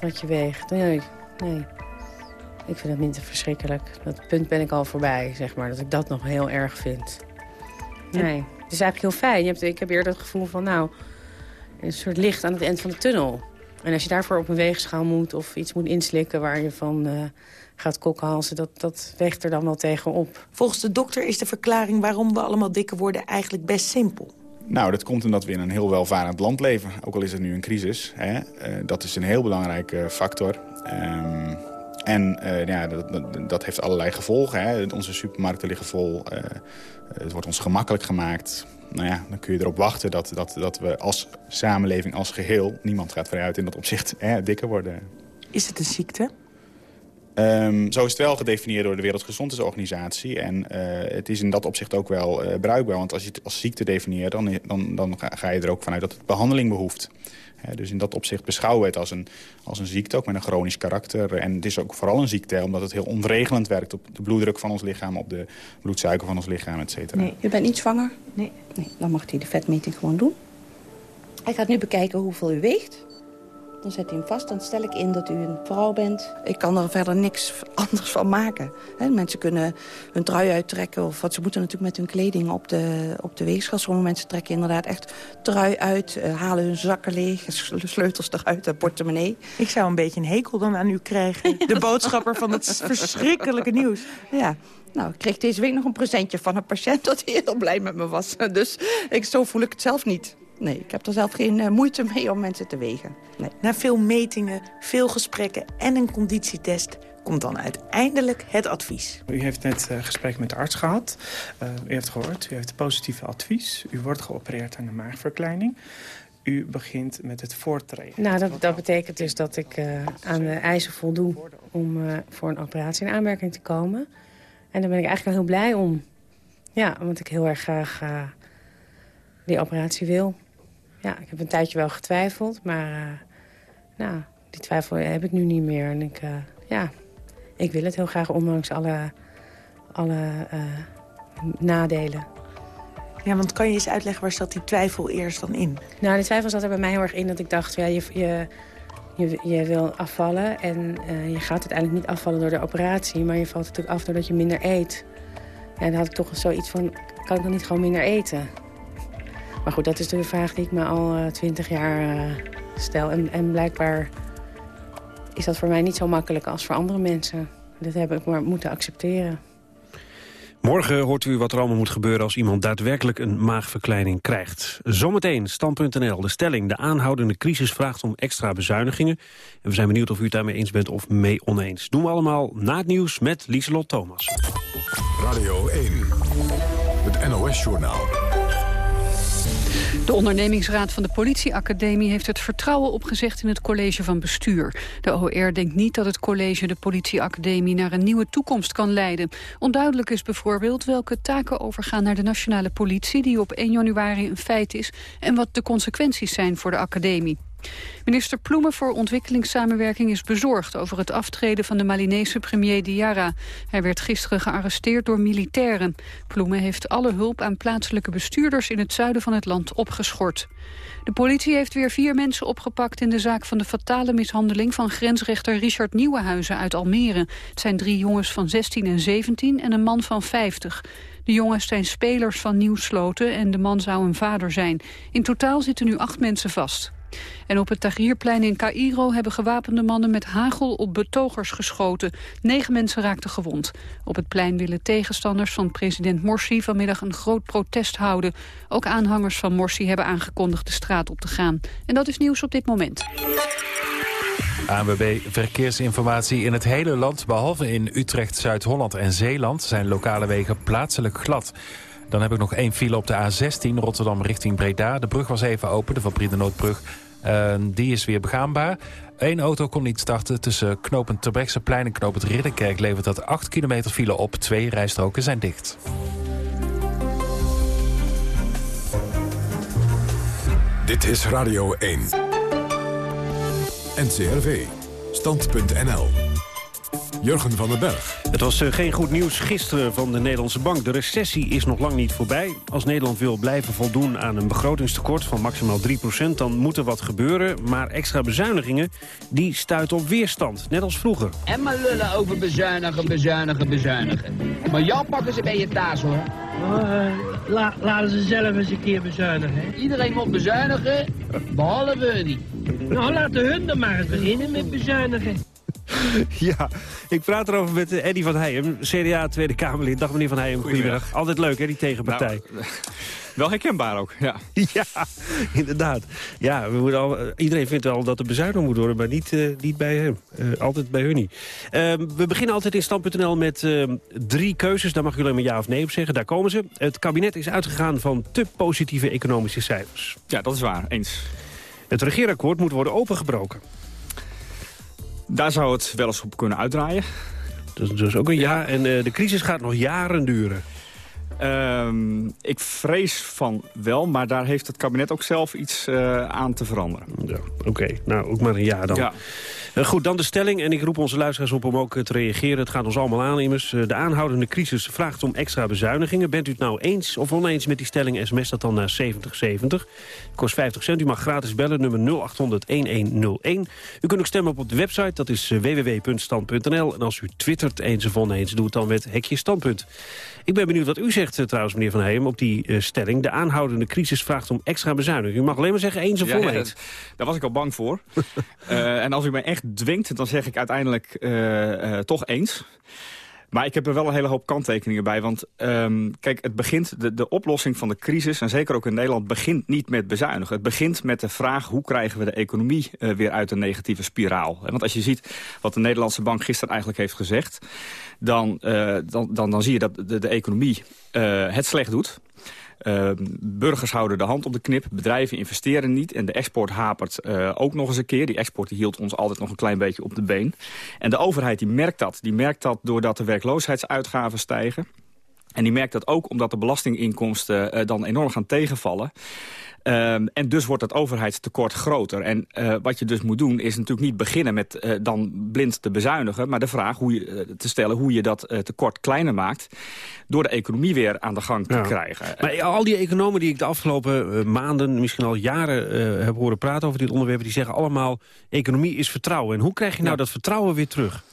wat je weegt. Nee, nee. Ik vind dat niet te verschrikkelijk. Dat punt ben ik al voorbij, zeg maar. Dat ik dat nog heel erg vind. Nee, het is eigenlijk heel fijn. Je hebt, ik heb eerder het gevoel van, nou... een soort licht aan het eind van de tunnel. En als je daarvoor op een weegschaal moet of iets moet inslikken... waar je van eh, gaat kokhalzen, dat, dat weegt er dan wel tegen op. Volgens de dokter is de verklaring waarom we allemaal dikker worden eigenlijk best simpel. Nou, dat komt omdat we in een heel welvarend land leven. Ook al is het nu een crisis. Hè? Eh, dat is een heel belangrijke factor. Ehm, en eh, ja, dat, dat, dat heeft allerlei gevolgen. Hè? Onze supermarkten liggen vol. eh, het wordt ons gemakkelijk gemaakt. Nou ja, dan kun je erop wachten dat, dat, dat we als samenleving, als geheel... niemand gaat vooruit in dat opzicht hè, dikker worden. Is het een ziekte? Um, zo is het wel gedefinieerd door de Wereldgezondheidsorganisatie. En uh, het is in dat opzicht ook wel uh, bruikbaar. Want als je het als ziekte definieert, dan, dan, dan ga je er ook vanuit dat het behandeling behoeft. Dus in dat opzicht beschouwen we het als een, als een ziekte, ook met een chronisch karakter. En het is ook vooral een ziekte, omdat het heel onregelend werkt... op de bloeddruk van ons lichaam, op de bloedsuiker van ons lichaam, et cetera. Nee, u bent niet zwanger? Nee. nee. Dan mag hij de vetmeting gewoon doen. Hij gaat nu bekijken hoeveel u weegt. Dan zet hij hem vast. Dan stel ik in dat u een vrouw bent. Ik kan er verder niks (laughs) anders van maken. mensen kunnen hun trui uittrekken. Of wat ze moeten natuurlijk met hun kleding op de, op de weegschaal. Sommige mensen trekken inderdaad echt trui uit. Uh, halen hun zakken leeg. (laughs) Sleutels eruit, de portemonnee. Ik zou een beetje een hekel dan aan u krijgen. (laughs) De boodschapper van het verschrikkelijke nieuws. Ja. Nou, ik kreeg deze week nog een presentje van een patiënt... dat heel blij met me was. Dus ik, zo voel ik het zelf niet. Nee, ik heb er zelf geen uh, moeite mee om mensen te wegen. Nee. Na veel metingen, veel gesprekken en een conditietest komt dan uiteindelijk het advies. U heeft net uh, gesprek met de arts gehad. Uh, u heeft gehoord, u heeft het positieve advies. U wordt geopereerd aan de maagverkleining. U begint met het voortreden. Nou, dat, dat betekent dus dat ik uh, aan de eisen voldoe om voor een operatie in aanmerking te komen. En daar ben ik eigenlijk wel heel blij om. Ja, want ik heel erg graag die operatie wil ja, ik heb een tijdje wel getwijfeld, maar uh, nou, die twijfel heb ik nu niet meer. En ik, uh, ja, ik wil het heel graag, ondanks alle, alle uh, nadelen. Ja, want kan je eens uitleggen, waar zat die twijfel eerst dan in? Nou, die twijfel zat er bij mij heel erg in dat ik dacht, ja, je, je, je, je wil afvallen. En je gaat uiteindelijk niet afvallen door de operatie, maar je valt natuurlijk af doordat je minder eet. En dan had ik toch zoiets van, kan ik dan niet gewoon minder eten? Maar goed, dat is de vraag die ik me al eh, twintig jaar uh, stel. En, en blijkbaar is dat voor mij niet zo makkelijk als voor andere mensen. Dat heb ik maar moeten accepteren. Morgen hoort u wat er allemaal moet gebeuren als iemand daadwerkelijk een maagverkleining krijgt. Zometeen, stand.nl, de stelling. De aanhoudende crisis vraagt om extra bezuinigingen. En we zijn benieuwd of u het daarmee eens bent of mee oneens. Doen we allemaal na het nieuws met Lieselot Thomas. Radio 1, het NOS-journaal. De ondernemingsraad van de politieacademie heeft het vertrouwen opgezegd in het college van bestuur. De OR denkt niet dat het college de politieacademie naar een nieuwe toekomst kan leiden. Onduidelijk is bijvoorbeeld welke taken overgaan naar de nationale politie die op 1 januari een feit is en wat de consequenties zijn voor de academie. Minister Ploemen voor ontwikkelingssamenwerking is bezorgd over het aftreden van de Malinese premier Diarra. Hij werd gisteren gearresteerd door militairen. Ploemen heeft alle hulp aan plaatselijke bestuurders in het zuiden van het land opgeschort. De politie heeft weer vier mensen opgepakt in de zaak van de fatale mishandeling van grensrechter Richard Nieuwenhuizen uit Almere. Het zijn drie jongens van 16 en 17 en een man van 50. De jongens zijn spelers van Nieuwsloten en de man zou een vader zijn. In totaal zitten nu acht mensen vast. En op het Tahrirplein in Cairo hebben gewapende mannen met hagel op betogers geschoten. Negen mensen raakten gewond. Op het plein willen tegenstanders van president Morsi vanmiddag een groot protest houden. Ook aanhangers van Morsi hebben aangekondigd de straat op te gaan. En dat is nieuws op dit moment. ANWB Verkeersinformatie in het hele land, behalve in Utrecht, Zuid-Holland en Zeeland... zijn lokale wegen plaatselijk glad. Dan heb ik nog één file op de A16 Rotterdam richting Breda. De brug was even open, de Van Briedenoordbrug. Uh, die is weer begaanbaar. Eén auto kon niet starten tussen knooppunt Terbrechtseplein en knooppunt Ridderkerk... levert dat 8 kilometer file op. Twee rijstroken zijn dicht. Dit is Radio 1. NCRV. Stand.nl. Jurgen van den Berg. Het was uh, geen goed nieuws gisteren van de Nederlandse Bank. De recessie is nog lang niet voorbij. Als Nederland wil blijven voldoen aan een begrotingstekort van maximaal 3%... dan moet er wat gebeuren, maar extra bezuinigingen... die stuiten op weerstand, net als vroeger. En maar lullen over bezuinigen, bezuinigen, bezuinigen. Maar jou pakken ze bij je taas, hoor. Uh, la, laten ze zelf eens een keer bezuinigen. Iedereen moet bezuinigen, behalve die. Nou, laten hun dan maar eens beginnen met bezuinigen. (laughs) ja, ik praat erover met Eddy van Heijem, CDA Tweede Kamerlid. Dag meneer van Heijem, goedemiddag. Altijd leuk hè, die tegenpartij. Nou, wel herkenbaar ook, ja. (laughs) ja, inderdaad. Ja, we moeten al, iedereen vindt wel dat er bezuinigd moet worden, maar niet, uh, niet bij hem. Uh, altijd bij hun niet. Uh, we beginnen altijd in stand.nl met ehm, drie keuzes. Daar mag jullie maar ja of nee op zeggen. Daar komen ze. Het kabinet is uitgegaan van te positieve economische cijfers. Ja, dat is waar. Eens. Het regeerakkoord moet worden opengebroken. Daar zou het wel eens op kunnen uitdraaien. Dus, dus ook een ja. En uh, de crisis gaat nog jaren duren. Um, ik vrees van wel, maar daar heeft het kabinet ook zelf iets uh, aan te veranderen. Ja, Oké, okay. nou ook maar een ja dan. Ja. Uh, goed, dan de stelling. En ik roep onze luisteraars op om ook te reageren. Het gaat ons allemaal aan immers. Uh, de aanhoudende crisis vraagt om extra bezuinigingen. Bent u het nou eens of oneens met die stelling? SMS dat dan naar 7070. Kost 50 cent. U mag gratis bellen, nummer 0800-1101. U kunt ook stemmen op de website. Dat is www.stand.nl. En als u twittert eens of oneens, doe het dan met Hekje Standpunt. Ik ben benieuwd wat u zegt uh, trouwens, meneer Van Heem, op die uh, stelling. De aanhoudende crisis vraagt om extra bezuiniging. U mag alleen maar zeggen eens of ja, oneens. Ja, daar was ik al bang voor. uh, (laughs) en als u mij echt dwingt, dan zeg ik uiteindelijk toch eens. Maar ik heb er wel een hele hoop kanttekeningen bij. Want um, kijk, het begint, de, de oplossing van de crisis... en zeker ook in Nederland, begint niet met bezuinigen. Het begint met de vraag hoe krijgen we de economie uh, weer uit een negatieve spiraal. Want als je ziet wat de Nederlandse bank gisteren eigenlijk heeft gezegd... dan, uh, dan, dan, dan zie je dat de, de economie uh, het slecht doet... Uh, burgers houden de hand op de knip, bedrijven investeren niet... en de export hapert uh, ook nog eens een keer. Die export die hield ons altijd nog een klein beetje op de been. En de overheid die merkt dat. Die merkt dat doordat de werkloosheidsuitgaven stijgen... En die merkt dat ook omdat de belastinginkomsten uh, dan enorm gaan tegenvallen. Um, en dus wordt het overheidstekort groter. En uh, wat je dus moet doen is natuurlijk niet beginnen met uh, dan blind te bezuinigen... maar de vraag hoe je, uh, te stellen hoe je dat tekort kleiner maakt... door de economie weer aan de gang te ja. krijgen. Maar al die economen die ik de afgelopen maanden, misschien al jaren heb horen praten over dit onderwerp... die zeggen allemaal, economie is vertrouwen. En hoe krijg je nou ja. dat vertrouwen weer terug?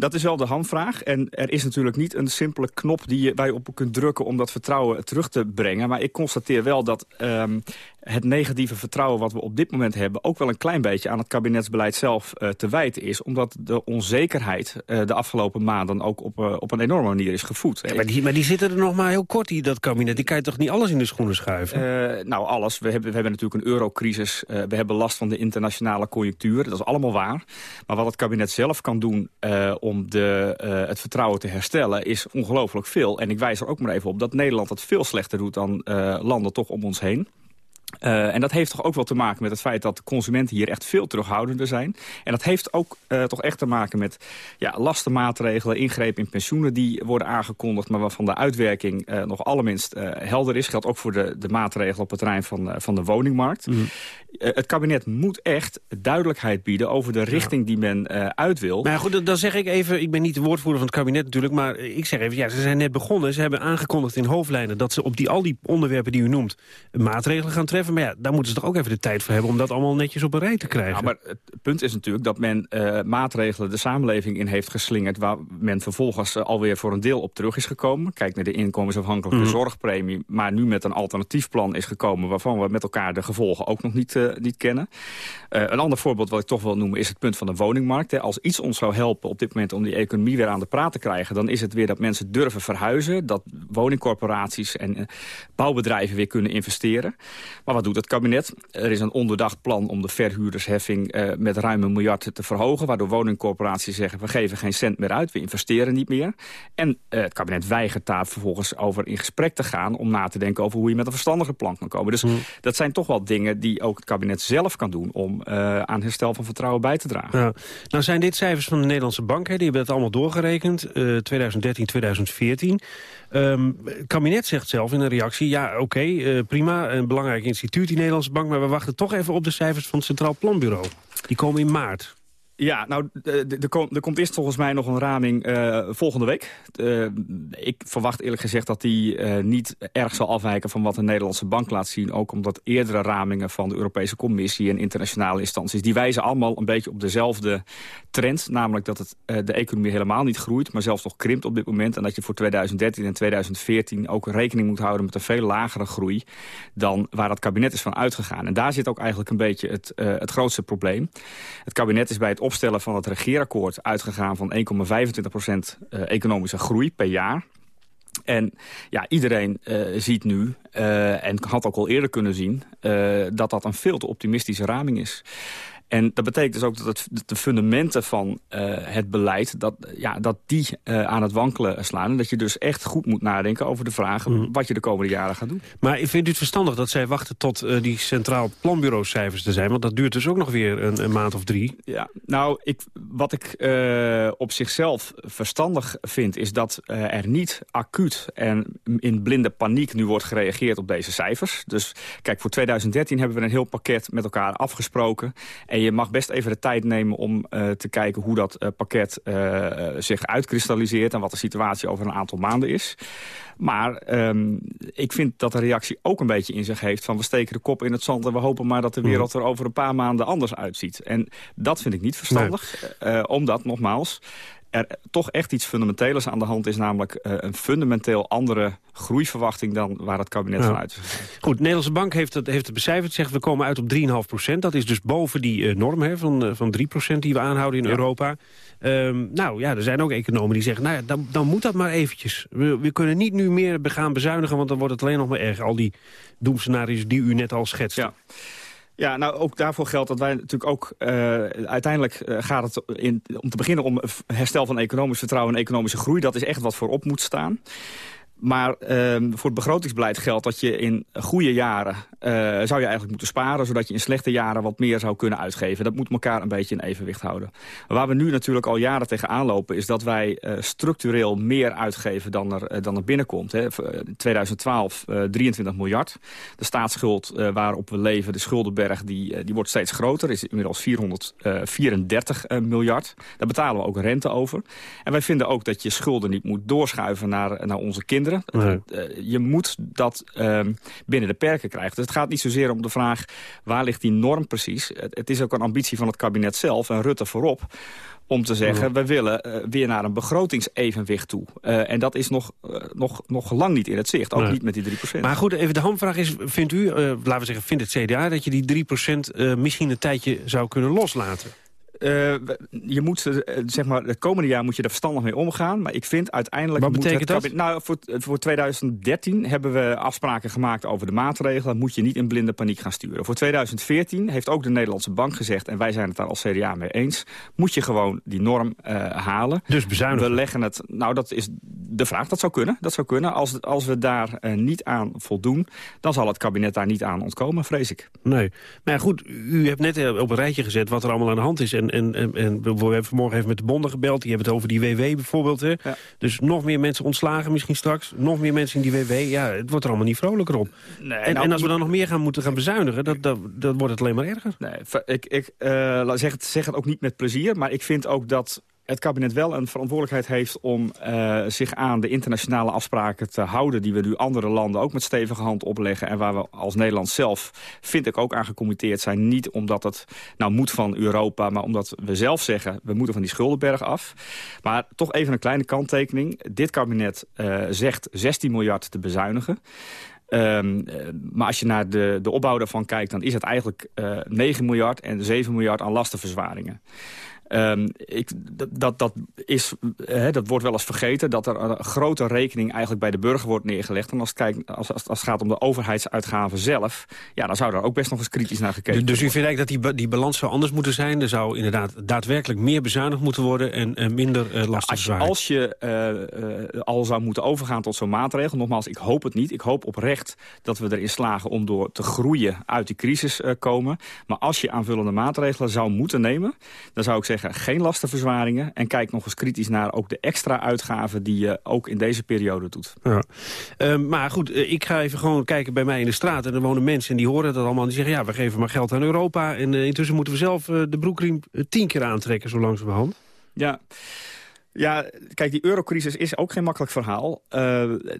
Dat is wel de hamvraag. En er is natuurlijk niet een simpele knop die je, waar je op kunt drukken... om dat vertrouwen terug te brengen. Maar ik constateer wel dat um, het negatieve vertrouwen wat we op dit moment hebben... ook wel een klein beetje aan het kabinetsbeleid zelf uh, te wijten is. Omdat de onzekerheid uh, de afgelopen maanden ook op, uh, op een enorme manier is gevoed. Ja, maar, die, maar die zitten er nog maar heel kort, die, dat kabinet. Die kan je toch niet alles in de schoenen schuiven? nou, alles. We hebben, we hebben natuurlijk een eurocrisis. we hebben last van de internationale conjunctuur. Dat is allemaal waar. Maar wat het kabinet zelf kan doen om de, uh, het vertrouwen te herstellen is ongelooflijk veel. En ik wijs er ook maar even op dat Nederland het veel slechter doet dan uh, landen toch om ons heen. Uh, en dat heeft toch ook wel te maken met het feit dat de consumenten hier echt veel terughoudender zijn. En dat heeft ook uh, toch echt te maken met ja, lastenmaatregelen, ingrepen in pensioenen die worden aangekondigd, maar waarvan de uitwerking uh, nog allerminst helder is. Geldt ook voor de, de maatregelen op het terrein van, van de woningmarkt. Mm. het kabinet moet echt duidelijkheid bieden over de richting die men uit wil. Maar goed, dan zeg ik even, ik ben niet de woordvoerder van het kabinet natuurlijk, maar ik zeg even, ja, ze zijn net begonnen. Ze hebben aangekondigd in hoofdlijnen dat ze op die, al die onderwerpen die u noemt maatregelen gaan treffen. Maar ja, daar moeten ze toch ook even de tijd voor hebben... om dat allemaal netjes op een rij te krijgen. Ja, maar het punt is natuurlijk dat men uh, maatregelen de samenleving in heeft geslingerd... waar men vervolgens uh, alweer voor een deel op terug is gekomen. Kijk naar de inkomensafhankelijke mm. zorgpremie... maar nu met een alternatief plan is gekomen... waarvan we met elkaar de gevolgen ook nog niet, uh, niet kennen. een ander voorbeeld wat ik toch wil noemen is het punt van de woningmarkt. Hè. Als iets ons zou helpen op dit moment om die economie weer aan de praat te krijgen... dan is het weer dat mensen durven verhuizen... dat woningcorporaties en bouwbedrijven weer kunnen investeren... Maar wat doet het kabinet? Er is een onderdacht plan om de verhuurdersheffing uh, met ruim een miljard te verhogen. Waardoor woningcorporaties zeggen, we geven geen cent meer uit, we investeren niet meer. En uh, het kabinet weigert daar vervolgens over in gesprek te gaan... om na te denken over hoe je met een verstandige plan kan komen. Dus mm. dat zijn toch wel dingen die ook het kabinet zelf kan doen... om uh, aan herstel van vertrouwen bij te dragen. Ja. Nou zijn dit cijfers van de Nederlandse bank, hè, die hebben het allemaal doorgerekend. 2013, 2014. Het kabinet zegt zelf in een reactie, ja oké, uh, prima, een belangrijk instituut, die Nederlandse bank... maar we wachten toch even op de cijfers van het Centraal Planbureau. Die komen in maart. Ja, nou, er komt eerst volgens mij nog een raming uh, volgende week. Uh, ik verwacht eerlijk gezegd dat die uh, niet erg zal afwijken van wat de Nederlandse bank laat zien. Ook omdat eerdere ramingen van de Europese Commissie en internationale instanties... die wijzen allemaal een beetje op dezelfde trend. Namelijk dat het, de economie helemaal niet groeit, maar zelfs nog krimpt op dit moment. En dat je voor 2013 en 2014 ook rekening moet houden met een veel lagere groei... dan waar het kabinet is van uitgegaan. En daar zit ook eigenlijk een beetje het, het grootste probleem. Het kabinet is bij het opstellen van het regeerakkoord uitgegaan van 1,25% economische groei per jaar. En ja, iedereen uh, ziet nu, uh, en had ook al eerder kunnen zien... Dat dat een veel te optimistische raming is. En dat betekent dus ook dat het, de fundamenten van uh, het beleid... Dat, ja, dat die uh, aan het wankelen slaan. En dat je dus echt goed moet nadenken over de vraag... Mm. wat je de komende jaren gaat doen. Maar vindt u het verstandig dat zij wachten tot uh, die Centraal Planbureau cijfers te zijn? Want dat duurt dus ook nog weer een, een maand of drie. Ja, nou, ik, wat ik op zichzelf verstandig vind... is dat er niet acuut en in blinde paniek nu wordt gereageerd op deze cijfers. Dus kijk, voor 2013 hebben we een heel pakket met elkaar afgesproken. En je mag best even de tijd nemen om uh, te kijken hoe dat uh, pakket uh, zich uitkristalliseert... en wat de situatie over een aantal maanden is. Maar um, ik vind dat de reactie ook een beetje in zich heeft... van we steken de kop in het zand en we hopen maar dat de wereld er over een paar maanden anders uitziet. En dat vind ik niet verstandig, nee. omdat, nogmaals er toch echt iets fundamenteels aan de hand is... namelijk uh, een fundamenteel andere groeiverwachting dan waar het kabinet ja. van uit. Goed, de Nederlandse Bank heeft het, heeft het becijferd. Zegt we komen uit op 3,5 procent. Dat is dus boven die uh, norm hè, van, uh, van 3 procent die we aanhouden in ja. Europa. Um, nou ja, er zijn ook economen die zeggen... nou ja, dan, dan moet dat maar eventjes. We, we kunnen niet nu meer gaan bezuinigen... want dan wordt het alleen nog maar erger. Al die doemscenario's die u net al schetst. Ja. Ja, nou ook daarvoor geldt dat wij natuurlijk ook... Uh, uiteindelijk uh, gaat het in, om te beginnen om herstel van economisch vertrouwen en economische groei. Dat is echt wat voorop moet staan. Maar um, voor het begrotingsbeleid geldt dat je in goede jaren... Uh, zou je eigenlijk moeten sparen... zodat je in slechte jaren wat meer zou kunnen uitgeven. Dat moet elkaar een beetje in evenwicht houden. Waar we nu natuurlijk al jaren tegenaan lopen... is dat wij uh, structureel meer uitgeven dan er, uh, dan er binnenkomt. Hè. In 2012 23 miljard. De staatsschuld waarop we leven, de schuldenberg... die, die wordt steeds groter, is inmiddels 434 miljard. Daar betalen we ook rente over. En wij vinden ook dat je schulden niet moet doorschuiven naar, naar onze kinderen Nee. Je moet dat uh, binnen de perken krijgen. Dus het gaat niet zozeer om de vraag waar ligt die norm precies. Het, het is ook een ambitie van het kabinet zelf en Rutte voorop om te zeggen, ja. we willen uh, weer naar een begrotingsevenwicht toe. Uh, en dat is nog, uh, nog, nog lang niet in het zicht, ook nee. niet met die 3%. Maar goed, even de hamvraag is, vindt u, laten we zeggen, vindt het CDA... dat je die 3% misschien een tijdje zou kunnen loslaten? Uh, je moet, uh, zeg maar, het komende jaar moet je er verstandig mee omgaan. Maar ik vind uiteindelijk... Wat betekent dat? Nou, voor, voor 2013 hebben we afspraken gemaakt over de maatregelen. moet je niet in blinde paniek gaan sturen. Voor 2014 heeft ook de Nederlandse Bank gezegd... en wij zijn het daar als CDA mee eens... moet je gewoon die norm uh, halen. Dus bezuinigen? We leggen het... Nou, dat is de vraag. Dat zou kunnen. Dat zou kunnen. Als, als we daar niet aan voldoen... dan zal het kabinet daar niet aan ontkomen, vrees ik. Nee. Maar ja, goed, u hebt net op een rijtje gezet wat er allemaal aan de hand is... En en, en, en, we hebben vanmorgen even met de bonden gebeld. Die hebben het over die WW bijvoorbeeld. Hè? Ja. Dus nog meer mensen ontslagen misschien straks. Nog meer mensen in die WW. Ja, het wordt er allemaal niet vrolijker op. Nee, en, nou, en, als we dan nog meer gaan moeten gaan bezuinigen... dat, dat, dat wordt het alleen maar erger. Nee, ik, ik uh, zeg, het, zeg het ook niet met plezier. Maar ik vind ook dat het kabinet wel een verantwoordelijkheid heeft om uh, zich aan de internationale afspraken te houden... die we nu andere landen ook met stevige hand opleggen... en waar we als Nederland zelf, vind ik, ook aan gecommitteerd zijn. Niet omdat het nou moet van Europa, maar omdat we zelf zeggen... we moeten van die schuldenberg af. Maar toch even een kleine kanttekening. Dit kabinet uh, zegt 16 miljard te bezuinigen. Um, maar als je naar de, de opbouw daarvan kijkt... dan is het eigenlijk uh, 9 miljard en 7 miljard aan lastenverzwaringen. Um, ik, dat, dat, is, hè, dat wordt wel eens vergeten, dat er een grote rekening eigenlijk bij de burger wordt neergelegd. En als het, kijkt, als, als, als het gaat om de overheidsuitgaven zelf, ja, dan zou er ook best nog eens kritisch naar gekeken dus, worden. Dus u vindt eigenlijk dat die, die balans zou anders moeten zijn? Er zou inderdaad daadwerkelijk meer bezuinigd moeten worden en, en minder uh, lasten als, je, als je uh, uh, al zou moeten overgaan tot zo'n maatregel, nogmaals, ik hoop het niet. Ik hoop oprecht dat we erin slagen om door te groeien uit die crisis komen. Maar als je aanvullende maatregelen zou moeten nemen, dan zou ik zeggen geen lastenverzwaringen. En kijk nog eens kritisch naar ook de extra uitgaven die je ook in deze periode doet. Ja. Uh, maar goed, ik ga even gewoon kijken bij mij in de straat. En er wonen mensen en die horen dat allemaal. En die zeggen, ja, we geven maar geld aan Europa. En uh, intussen moeten we zelf uh, de broekriem tien keer aantrekken, zo langzamerhand. Ja. Ja, kijk, die eurocrisis is ook geen makkelijk verhaal. Uh,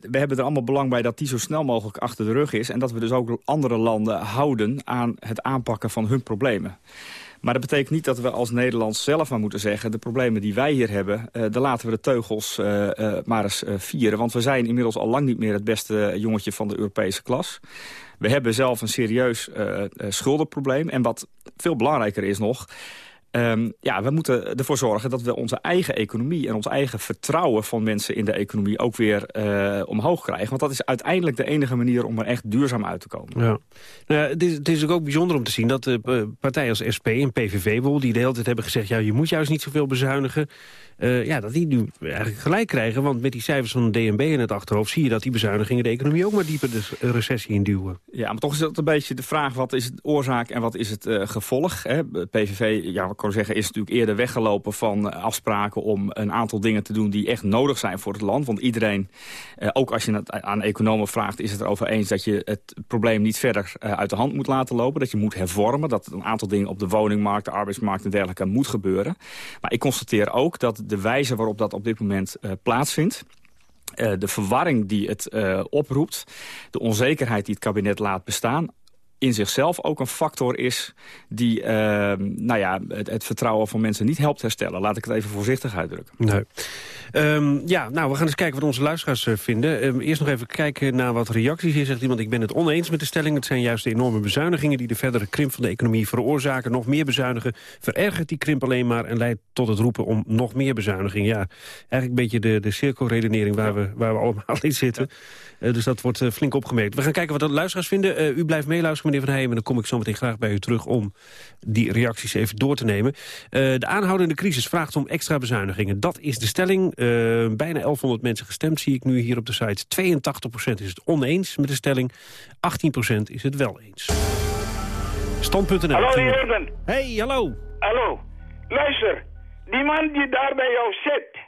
we hebben er allemaal belang bij dat die zo snel mogelijk achter de rug is... en dat we dus ook andere landen houden aan het aanpakken van hun problemen. Maar dat betekent niet dat we als Nederland zelf maar moeten zeggen... de problemen die wij hier hebben, uh, daar laten we de teugels uh, uh, maar eens vieren. Want we zijn inmiddels al lang niet meer het beste jongetje van de Europese klas. We hebben zelf een serieus schuldenprobleem. En wat veel belangrijker is nog... Ehm, ja, we moeten ervoor zorgen dat we onze eigen economie... en ons eigen vertrouwen van mensen in de economie ook weer uh, omhoog krijgen. Want dat is uiteindelijk de enige manier om er echt duurzaam uit te komen. Ja. Nou, het, is, het is ook bijzonder om te zien dat uh, partijen als SP en PVV bijvoorbeeld... die de hele tijd hebben gezegd, ja, je moet juist niet zoveel bezuinigen... Uh, ja, dat die nu eigenlijk gelijk krijgen. Want met die cijfers van de DNB in het achterhoofd... zie je dat die bezuinigingen de economie ook maar dieper de recessie induwen. Ja, maar toch is dat een beetje de vraag... wat is de oorzaak en wat is het gevolg? Hè? PVV, ja, kan zeggen, is natuurlijk eerder weggelopen van afspraken... om een aantal dingen te doen die echt nodig zijn voor het land. Want iedereen, uh, ook als je het aan economen vraagt... is het erover eens dat je het probleem niet verder uit de hand moet laten lopen. Dat je moet hervormen, dat een aantal dingen op de woningmarkt... de arbeidsmarkt en dergelijke moet gebeuren. Maar ik constateer ook dat de wijze waarop dat op dit moment plaatsvindt... De verwarring die het oproept, de onzekerheid die het kabinet laat bestaan in zichzelf ook een factor is die uh, nou ja, het, het, vertrouwen van mensen niet helpt herstellen. Laat ik het even voorzichtig uitdrukken. Nee. Um, ja, nou, we gaan eens kijken wat onze luisteraars uh, vinden. Um, eerst nog even kijken naar wat reacties. Hier zegt iemand, ik ben het oneens met de stelling. Het zijn juist de enorme bezuinigingen die de verdere krimp van de economie veroorzaken. Nog meer bezuinigen verergert die krimp alleen maar... en leidt tot het roepen om nog meer bezuiniging. Ja, eigenlijk een beetje de, de cirkelredenering waar, we, waar we allemaal in zitten. Uh, dus dat wordt flink opgemerkt. We gaan kijken wat de luisteraars vinden. u blijft meeluisteren meneer Van Heijem. En dan kom ik zo meteen graag bij u terug om die reacties even door te nemen. Uh, de aanhoudende crisis vraagt om extra bezuinigingen. Dat is de stelling. Uh, bijna 1100 mensen gestemd, zie ik nu hier op de site. 82% is het oneens met de stelling. 18% is het wel eens. Stand.nl. Hallo, Jurgen. Hey, hallo. Hallo. Luister, die man die daar bij jou zit,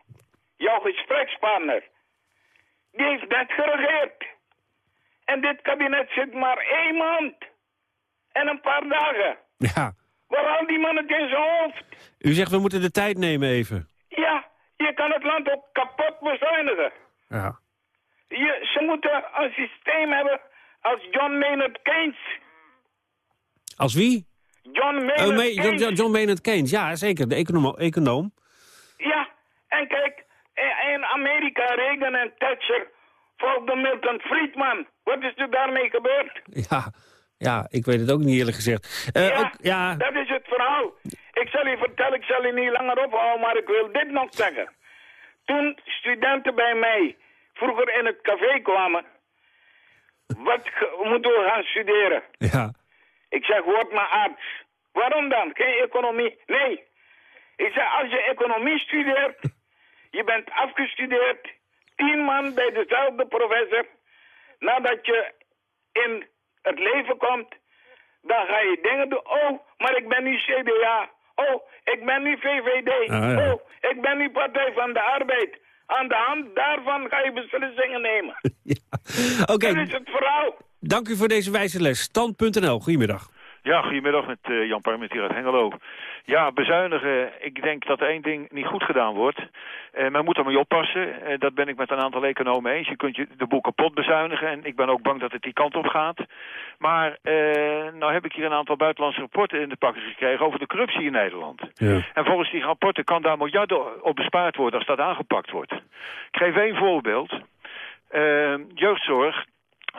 jouw gesprekspartner, die heeft net geregeerd. En dit kabinet zit maar één maand en een paar dagen. Ja. Waar haalt die man het in zijn hoofd? U zegt we moeten de tijd nemen even. Ja, je kan het land ook kapot bezuinigen. Ja. Je, ze moeten een systeem hebben als John Maynard Keynes. Als wie? John Maynard uh, May Keynes. John, John Maynard Keynes, ja zeker, de econoom. econoom. Ja, en kijk, in Amerika, Reagan en Thatcher volgde Milton Friedman. Wat is er daarmee gebeurd? Ja, ja, ik weet het ook niet eerlijk gezegd. Uh, ja, ook, ja, dat is het verhaal. Ik zal je vertellen, ik zal je niet langer ophouden, maar ik wil dit nog zeggen. Toen studenten bij mij vroeger in het café kwamen, wat moeten we gaan studeren? Ja. Ik zeg, word maar arts. Waarom dan? Geen economie? Nee. Ik zeg, als je economie studeert, je bent afgestudeerd, tien man bij dezelfde professor, nadat je in het leven komt, dan ga je dingen doen. Oh, maar ik ben nu CDA. Oh, ik ben nu VVD. Ah, ja. Oh, ik ben nu Partij van de Arbeid. Aan de hand daarvan ga je beslissingen nemen. (laughs) Oké. Okay. Dat is het verhaal. Dank u voor deze wijze les. Stand.nl, goedemiddag. Ja, goedemiddag met uh, Jan Parmet hier uit Hengelo. Ja, bezuinigen. Ik denk dat één ding niet goed gedaan wordt. Uh, men moet er mee oppassen. Uh, dat ben ik met een aantal economen eens. Je kunt je de boel kapot bezuinigen. En ik ben ook bang dat het die kant op gaat. Maar uh, nou heb ik hier een aantal buitenlandse rapporten in de pakken gekregen over de corruptie in Nederland. Ja. En volgens die rapporten kan daar miljarden op bespaard worden als dat aangepakt wordt. Ik geef één voorbeeld. jeugdzorg,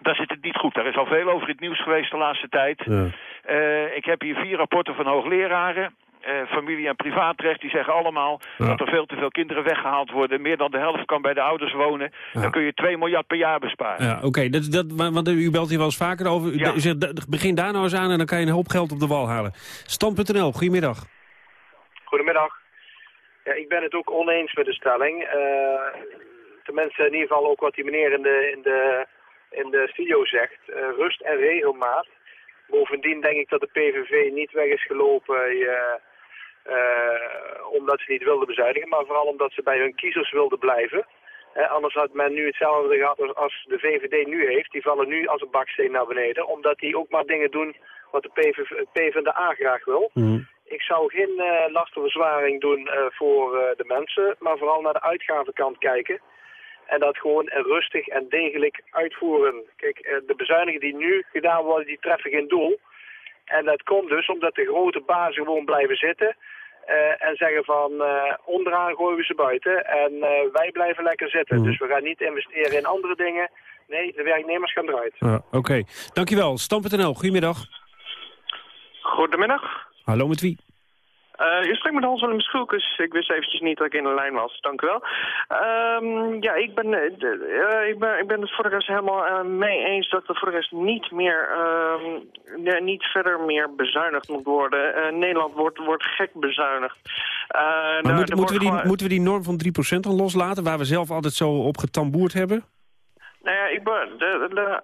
daar zit het niet goed. Daar is al veel over het nieuws geweest de laatste tijd. Ja. Uh, ik heb hier vier rapporten van hoogleraren. Uh, familie- en privaatrecht, die zeggen allemaal Ja. dat er veel te veel kinderen weggehaald worden. Meer dan de helft kan bij de ouders wonen. Ja. Dan kun je 2 miljard per jaar besparen. Ja, Oké, dat, dat, want u belt hier wel eens vaker over. U, Ja. zegt, begin daar nou eens aan en dan kan je een hoop geld op de wal halen. Stand.nl, goedemiddag. Goedemiddag. Ja, ik ben het ook oneens met de stelling. Eh tenminste, in ieder geval ook wat die meneer in de, in de, in de studio zegt. Eh, rust en regelmaat. Bovendien denk ik dat de PVV niet weg is gelopen eh, eh, omdat ze niet wilden bezuinigen, maar vooral omdat ze bij hun kiezers wilden blijven. Eh, anders had men nu hetzelfde gehad als, als de VVD nu heeft. Die vallen nu als een baksteen naar beneden, omdat die ook maar dingen doen wat de PVV, PvdA graag wil. Ik zou geen eh lastenverzwaring doen eh, voor eh, de mensen, maar vooral naar de uitgavenkant kijken. En dat gewoon eh, rustig en degelijk uitvoeren. Kijk, eh, de bezuinigingen die nu gedaan worden, die treffen geen doel. En dat komt dus omdat de grote bazen gewoon blijven zitten. eh, en zeggen van eh, onderaan gooien we ze buiten. En eh, wij blijven lekker zitten. Dus we gaan niet investeren in andere dingen. Nee, de werknemers gaan eruit. Ja, Oké, dankjewel. Stand.nl, goedemiddag. Goedemiddag. Hallo met wie? Uh, u spreekt met Hans Willem Schulkes. Ik wist eventjes niet dat ik in de lijn was. Dank u wel. Um, ja, ik ben, uh, ik, ben, ik ben het voor de rest helemaal uh, mee eens dat er voor de rest niet meer, uh, niet verder meer bezuinigd moet worden. Nederland wordt, wordt gek bezuinigd. maar moet, moeten, we die, gewoon... moeten we die norm van 3% dan loslaten, waar we zelf altijd zo op getamboerd hebben? Nou ja, ik ben, de, de,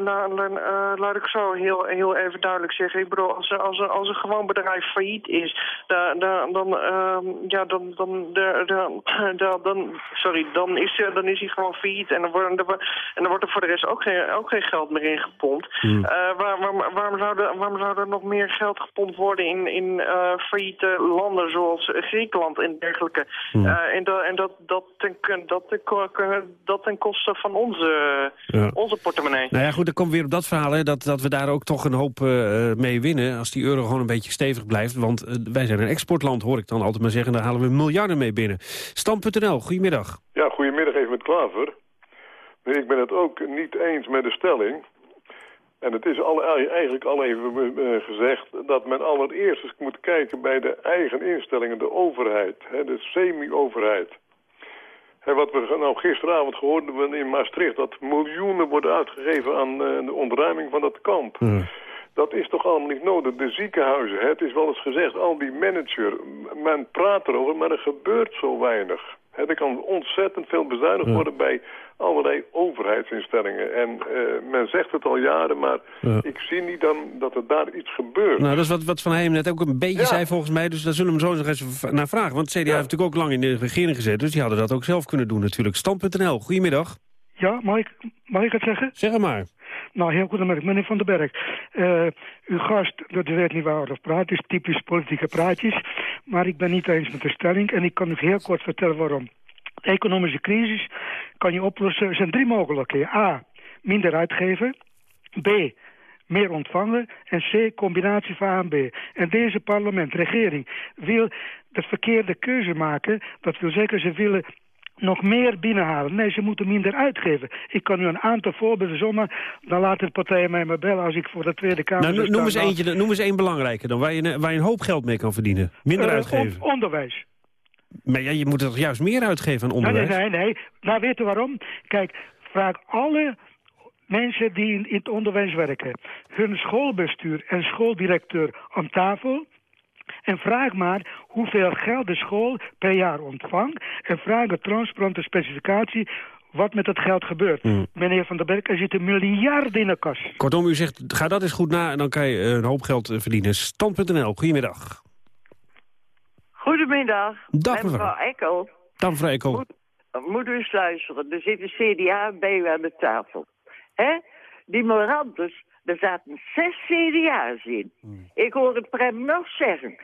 uh, (clears throat) laat ik zo heel, heel even duidelijk zeggen. Ik bedoel, als, als, als een gewoon bedrijf failliet is, dan, dan, uh, ja, dan, dan, dan, sorry, dan is, dan is hij gewoon failliet. En dan, wordt, en dan wordt er voor de rest ook geen, ook geen geld meer in gepompt. Hmm. waar, waar, waarom, zou er, waarom zou er nog meer geld gepompt worden in, in failliete landen zoals Griekenland en dergelijke? Hmm. en dat, en dat, dat, ten, dat, ten, dat ten koste van onze ja. onze portemonnee. Nou ja, goed, dan komt weer op dat verhaal hè, dat, dat we daar ook toch een hoop uh, mee winnen... als die euro gewoon een beetje stevig blijft. Want uh, wij zijn een exportland, hoor ik dan altijd maar zeggen. Daar halen we miljarden mee binnen. Stam.nl, goedemiddag. Ja, goedemiddag even met Klaver. Nee, ik ben het ook niet eens met de stelling... En het is al, eigenlijk al even uh, gezegd dat men allereerst eens moet kijken bij de eigen instellingen, de overheid, hè, de semi-overheid. Wat we nou gisteravond gehoord hebben in Maastricht... dat miljoenen worden uitgegeven aan uh, de ontruiming van dat kamp. Dat is toch allemaal niet nodig. De ziekenhuizen, het is wel eens gezegd, al die manager... men praat erover, maar er gebeurt zo weinig. Er kan ontzettend veel bezuinigd worden bij allerlei overheidsinstellingen. En uh, men zegt het al jaren, maar ik zie niet dan dat er daar iets gebeurt. Nou, dat is wat, wat Van Heem net ook een beetje zei volgens mij. Dus daar zullen we hem zo nog eens naar vragen. Want het CDA heeft natuurlijk ook lang in de regering gezet. Dus die hadden dat ook zelf kunnen doen natuurlijk. Stand.nl, goedemiddag. Ja, mag ik, mag ik het zeggen? Zeg het maar. Nou, heel goedemiddag, meneer Van den Berg. Uh, uw gast, dat weet niet waar of praat, het is typisch politieke praatjes. Maar ik ben niet eens met de stelling en ik kan u heel kort vertellen waarom. De economische crisis kan je oplossen. Er zijn drie mogelijkheden. A, minder uitgeven. B, meer ontvangen. En C, combinatie van A en B. En deze parlement, regering, wil de verkeerde keuze maken. Dat wil zeggen, ze willen nog meer binnenhalen. Nee, ze moeten minder uitgeven. Ik kan u een aantal voorbeelden zomaar... dan laten de partijen mij maar bellen als ik voor de Tweede Kamer... Nou, noem, eens eentje, noem eens één belangrijke dan, waar je, waar je een hoop geld mee kan verdienen. Minder uh, uitgeven. onderwijs. Maar ja, je moet er toch juist meer uitgeven aan onderwijs? Nee, nee, nee. Nou, weet u waarom? Kijk, vraag alle mensen die in het onderwijs werken... hun schoolbestuur en schooldirecteur om tafel... En vraag maar hoeveel geld de school per jaar ontvangt. En vraag een transparante specificatie wat met dat geld gebeurt. Hmm. Meneer Van der Berg, er zitten miljarden in de kas. Kortom, u zegt, ga dat eens goed na en dan kan je een hoop geld verdienen. Stand.nl, goedemiddag. Goedemiddag. Dag mevrouw. Ekkel. Dag mevrouw Ekkel. Moet, moet u eens luisteren. Er zitten CDA en BU aan de tafel. Hè? Die Morantus, er zaten zes CDA's in. Hmm. Ik hoor het Prem nog zeggen.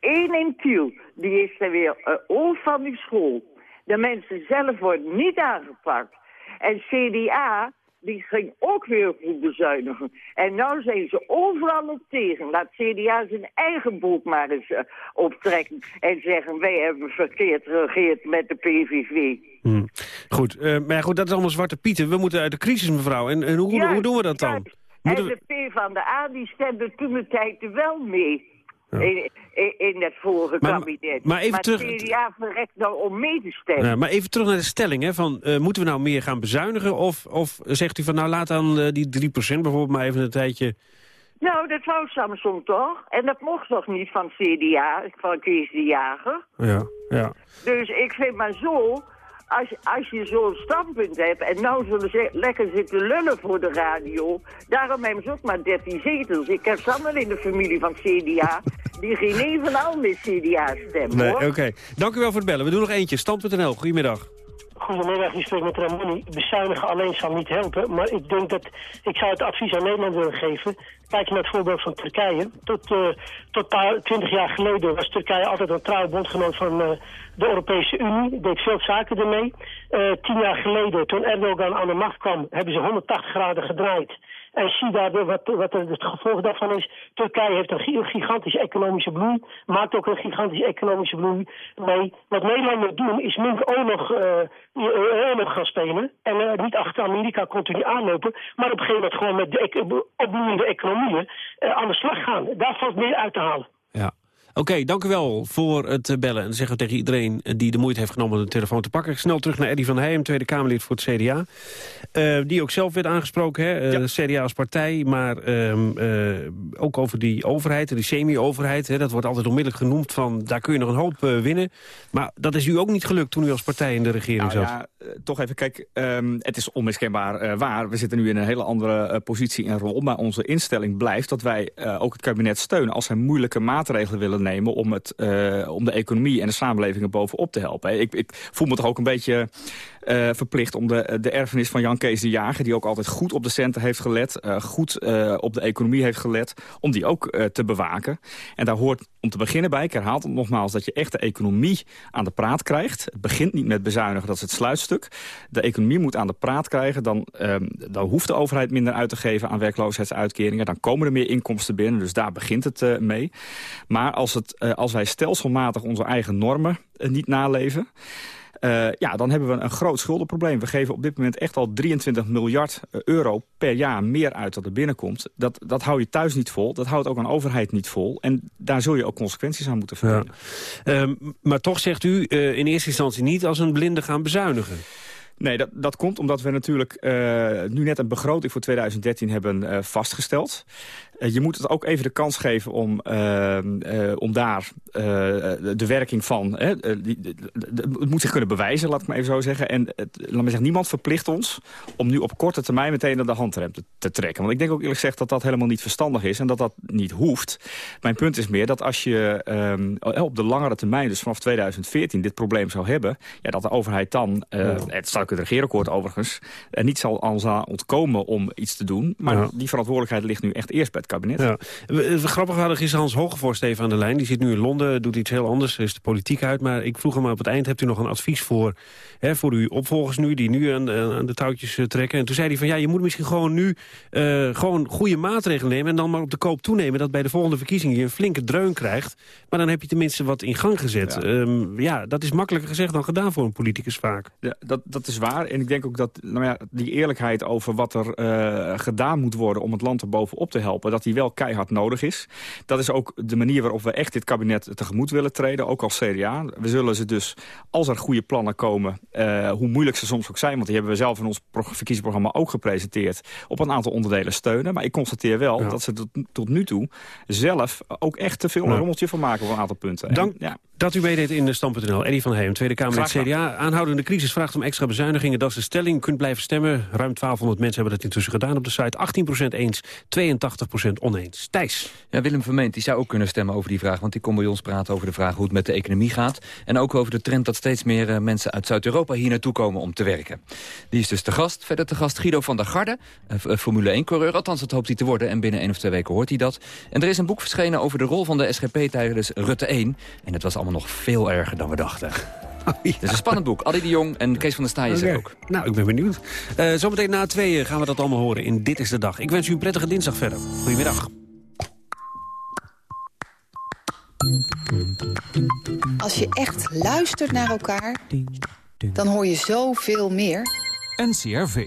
Eén in Tiel, die is er weer uh, over van die school. De mensen zelf worden niet aangepakt. En CDA, die ging ook weer goed bezuinigen. En nu zijn ze overal op tegen. Laat CDA zijn eigen boek maar eens uh, optrekken. En zeggen, wij hebben verkeerd geregeerd met de PVV. Hmm. Goed, uh, maar goed, dat is allemaal zwarte pieten. We moeten uit de crisis, mevrouw. En, en hoe, hoe, doen we dat dan? En de P van de A, die stemde toen de tijd wel mee. In, in, het vorige kabinet. Maar, even maar terug... het CDA verrekt nou om mee te stemmen. Ja, maar even terug naar de stelling. Hè, van, uh, moeten we nou meer gaan bezuinigen? Of, of zegt u van nou laat dan uh, die 3% bijvoorbeeld maar even een tijdje... Nou, dat wou Samsung toch? En dat mocht toch niet van CDA, van Kees de Jager? Ja, ja. Dus ik vind maar zo als, als je zo'n standpunt hebt en nou zullen ze lekker zitten lullen voor de radio, daarom hebben ze ook maar 13 zetels. Ik heb Sander in de familie van CDA, die geen een van al met CDA stemt, Nee, oké. Dank u wel voor het bellen. We doen nog eentje. Stand.nl, goedemiddag. Goedemiddag, ik spreek met Ramoni. Bezuinigen alleen zal niet helpen, maar ik denk dat ik zou het advies aan Nederland willen geven. Kijk naar het voorbeeld van Turkije. Tot, uh, tot paar, 20 jaar geleden was Turkije altijd een trouwe bondgenoot van uh, de Europese Unie. Deed veel zaken ermee. Uh, tien jaar geleden, toen Erdogan aan de macht kwam, hebben ze 180 graden gedraaid. En zie daar wat, wat het gevolg daarvan is. Turkije heeft een gigantische economische bloei. Maakt ook een gigantische economische bloei mee. Wat Nederland moet doen is minder oorlog, uh, oorlog gaan spelen. En niet achter Amerika continu aanlopen. Maar op een gegeven moment gewoon met de opbloeiende economieën aan de slag gaan. Daar valt meer uit te halen. Ja. Oké, dank u wel voor het eh, bellen. En dan zeggen we tegen iedereen eh, die de moeite heeft genomen om de telefoon te pakken. Snel terug naar Eddy van Heijem, Tweede Kamerlid voor het CDA. Eh, die ook zelf werd aangesproken, hè? Uh, CDA als partij. Maar ehm, uh, ook over die overheid, die semi-overheid. Dat wordt altijd onmiddellijk genoemd van, daar kun je nog een hoop winnen. Maar dat is u ook niet gelukt toen u als partij in de regering nou, zat. Ja, toch even, kijk, um, het is onmiskenbaar waar. We zitten nu in een hele andere positie en rol. Maar onze instelling blijft dat wij ook het kabinet steunen... als zij moeilijke maatregelen willen om, het, uh, om de economie en de samenleving bovenop te helpen. Ik, ik voel me toch ook een beetje uh, verplicht om de, de erfenis van Jan Kees de Jager... die ook altijd goed op de centen heeft gelet, uh, goed op de economie heeft gelet... om die ook te bewaken. En daar hoort om te beginnen bij, ik herhaal het nogmaals... dat je echt de economie aan de praat krijgt. Het begint niet met bezuinigen, dat is het sluitstuk. De economie moet aan de praat krijgen. Dan, um, dan hoeft de overheid minder uit te geven aan werkloosheidsuitkeringen. Dan komen er meer inkomsten binnen, dus daar begint het mee. Maar als, het, als wij stelselmatig onze eigen normen niet naleven... Uh, ja, dan hebben we een groot schuldenprobleem. We geven op dit moment echt al 23 miljard euro per jaar meer uit dat er binnenkomt. Dat, dat hou je thuis niet vol. Dat houdt ook een overheid niet vol. En daar zul je ook consequenties aan moeten verlenen. Ja. Uh, maar toch zegt u uh, in eerste instantie niet als een blinde gaan bezuinigen. Nee, dat, dat komt omdat we natuurlijk uh, nu net een begroting voor 2013 hebben uh, vastgesteld. Uh, je moet het ook even de kans geven om, om daar de werking van... Die, het moet zich kunnen bewijzen, laat ik maar even zo zeggen. En het, laat zeggen, niemand verplicht ons om nu op korte termijn meteen aan de handrem te, te, trekken. Want ik denk ook eerlijk gezegd dat dat helemaal niet verstandig is en dat dat niet hoeft. Mijn punt is meer dat als je um, op de langere termijn, dus vanaf 2014, dit probleem zou hebben... Ja, dat de overheid dan, het staat ook in het regeerakkoord overigens... er niet zal ontkomen om iets te doen. Maar ja. die verantwoordelijkheid ligt nu echt eerst bij het kabinet. Ja. Grappig hadden is Hans Hogevorst even aan de lijn. Die zit nu in Londen, doet iets heel anders, is de politiek uit. Maar ik vroeg hem op het eind, hebt u nog een advies voor, hè, voor uw opvolgers nu... die nu aan, aan de touwtjes trekken? En toen zei hij van, ja, je moet misschien gewoon nu uh, gewoon goede maatregelen nemen... en dan maar op de koop toenemen dat bij de volgende verkiezingen... je een flinke dreun krijgt. Maar dan heb je tenminste wat in gang gezet. Ja, um, ja dat is makkelijker gezegd dan gedaan voor een politicus vaak. Ja, dat, dat is waar. En ik denk ook dat nou ja, die eerlijkheid over wat er uh, gedaan moet worden... om het land er bovenop te helpen, dat die wel keihard nodig is. Dat is ook de manier waarop we echt dit kabinet tegemoet willen treden, ook als CDA. We zullen ze dus, als er goede plannen komen... Uh, hoe moeilijk ze soms ook zijn, want die hebben we zelf in ons verkiezingsprogramma ook gepresenteerd... op een aantal onderdelen steunen. Maar ik constateer wel ja. dat ze tot, tot, nu toe zelf ook echt te veel een rommeltje van maken... voor een aantal punten. Dank en, ja. Dat u meedeed in de Stand.nl. Eddie van Heem, Tweede Kamer met CDA. Aanhoudende crisis vraagt om extra bezuinigingen. Dat is de stelling. U kunt blijven stemmen. Ruim 1200 mensen hebben dat intussen gedaan op de site. 18% eens, 82% oneens. Thijs. Ja, Willem Vermeent die zou ook kunnen stemmen over die vraag. Want die kon bij ons praten over de vraag hoe het met de economie gaat. En ook over de trend dat steeds meer uh, mensen uit Zuid-Europa hier naartoe komen om te werken. Die is dus te gast. Verder te gast Guido van der Garde, uh, Formule 1-coureur. Althans, dat hoopt hij te worden. En binnen één of twee weken hoort hij dat. En er is een boek verschenen over de rol van de SGP tijdens Rutte 1. En het was allemaal nog veel erger dan we dachten. (laughs) Oh, ja. Het is een spannend boek. Addy de Jong en Kees van der Staaij is okay. er ook. Nou, ik ben benieuwd. Uh, zometeen na tweeën gaan we dat allemaal horen in Dit is de Dag. Ik wens u een prettige dinsdag verder. Goedemiddag. Als je echt luistert naar elkaar, dan hoor je zoveel meer. NCRV.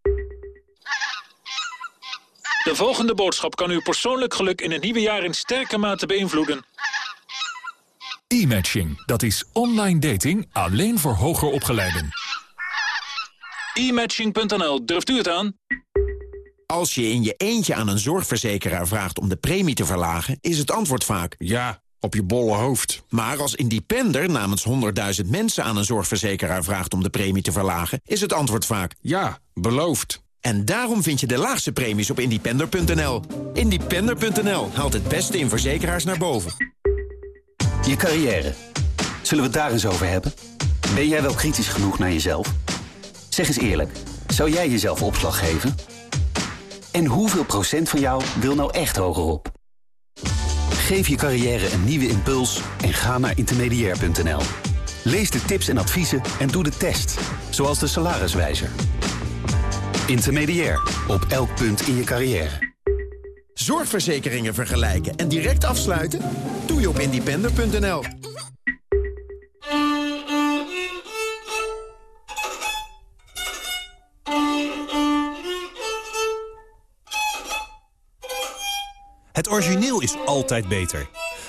De volgende boodschap kan uw persoonlijk geluk in het nieuwe jaar in sterke mate beïnvloeden. E-matching, dat is online dating alleen voor hoger opgeleiden. E-matching.nl, durft u het aan? Als je in je eentje aan een zorgverzekeraar vraagt om de premie te verlagen... is het antwoord vaak... Ja, op je bolle hoofd. Maar als independer namens 100.000 mensen aan een zorgverzekeraar vraagt om de premie te verlagen... is het antwoord vaak... Ja, beloofd. En daarom vind je de laagste premies op independer.nl. Independer.nl haalt het beste in verzekeraars naar boven. Je carrière. Zullen we het daar eens over hebben? Ben jij wel kritisch genoeg naar jezelf? Zeg eens eerlijk, zou jij jezelf opslag geven? En hoeveel procent van jou wil nou echt hogerop? Geef je carrière een nieuwe impuls en ga naar intermediair.nl. Lees de tips en adviezen en doe de test, zoals de salariswijzer. Intermediair, op elk punt in je carrière. Zorgverzekeringen vergelijken en direct afsluiten? Doe je op independer.nl. Het origineel is altijd beter.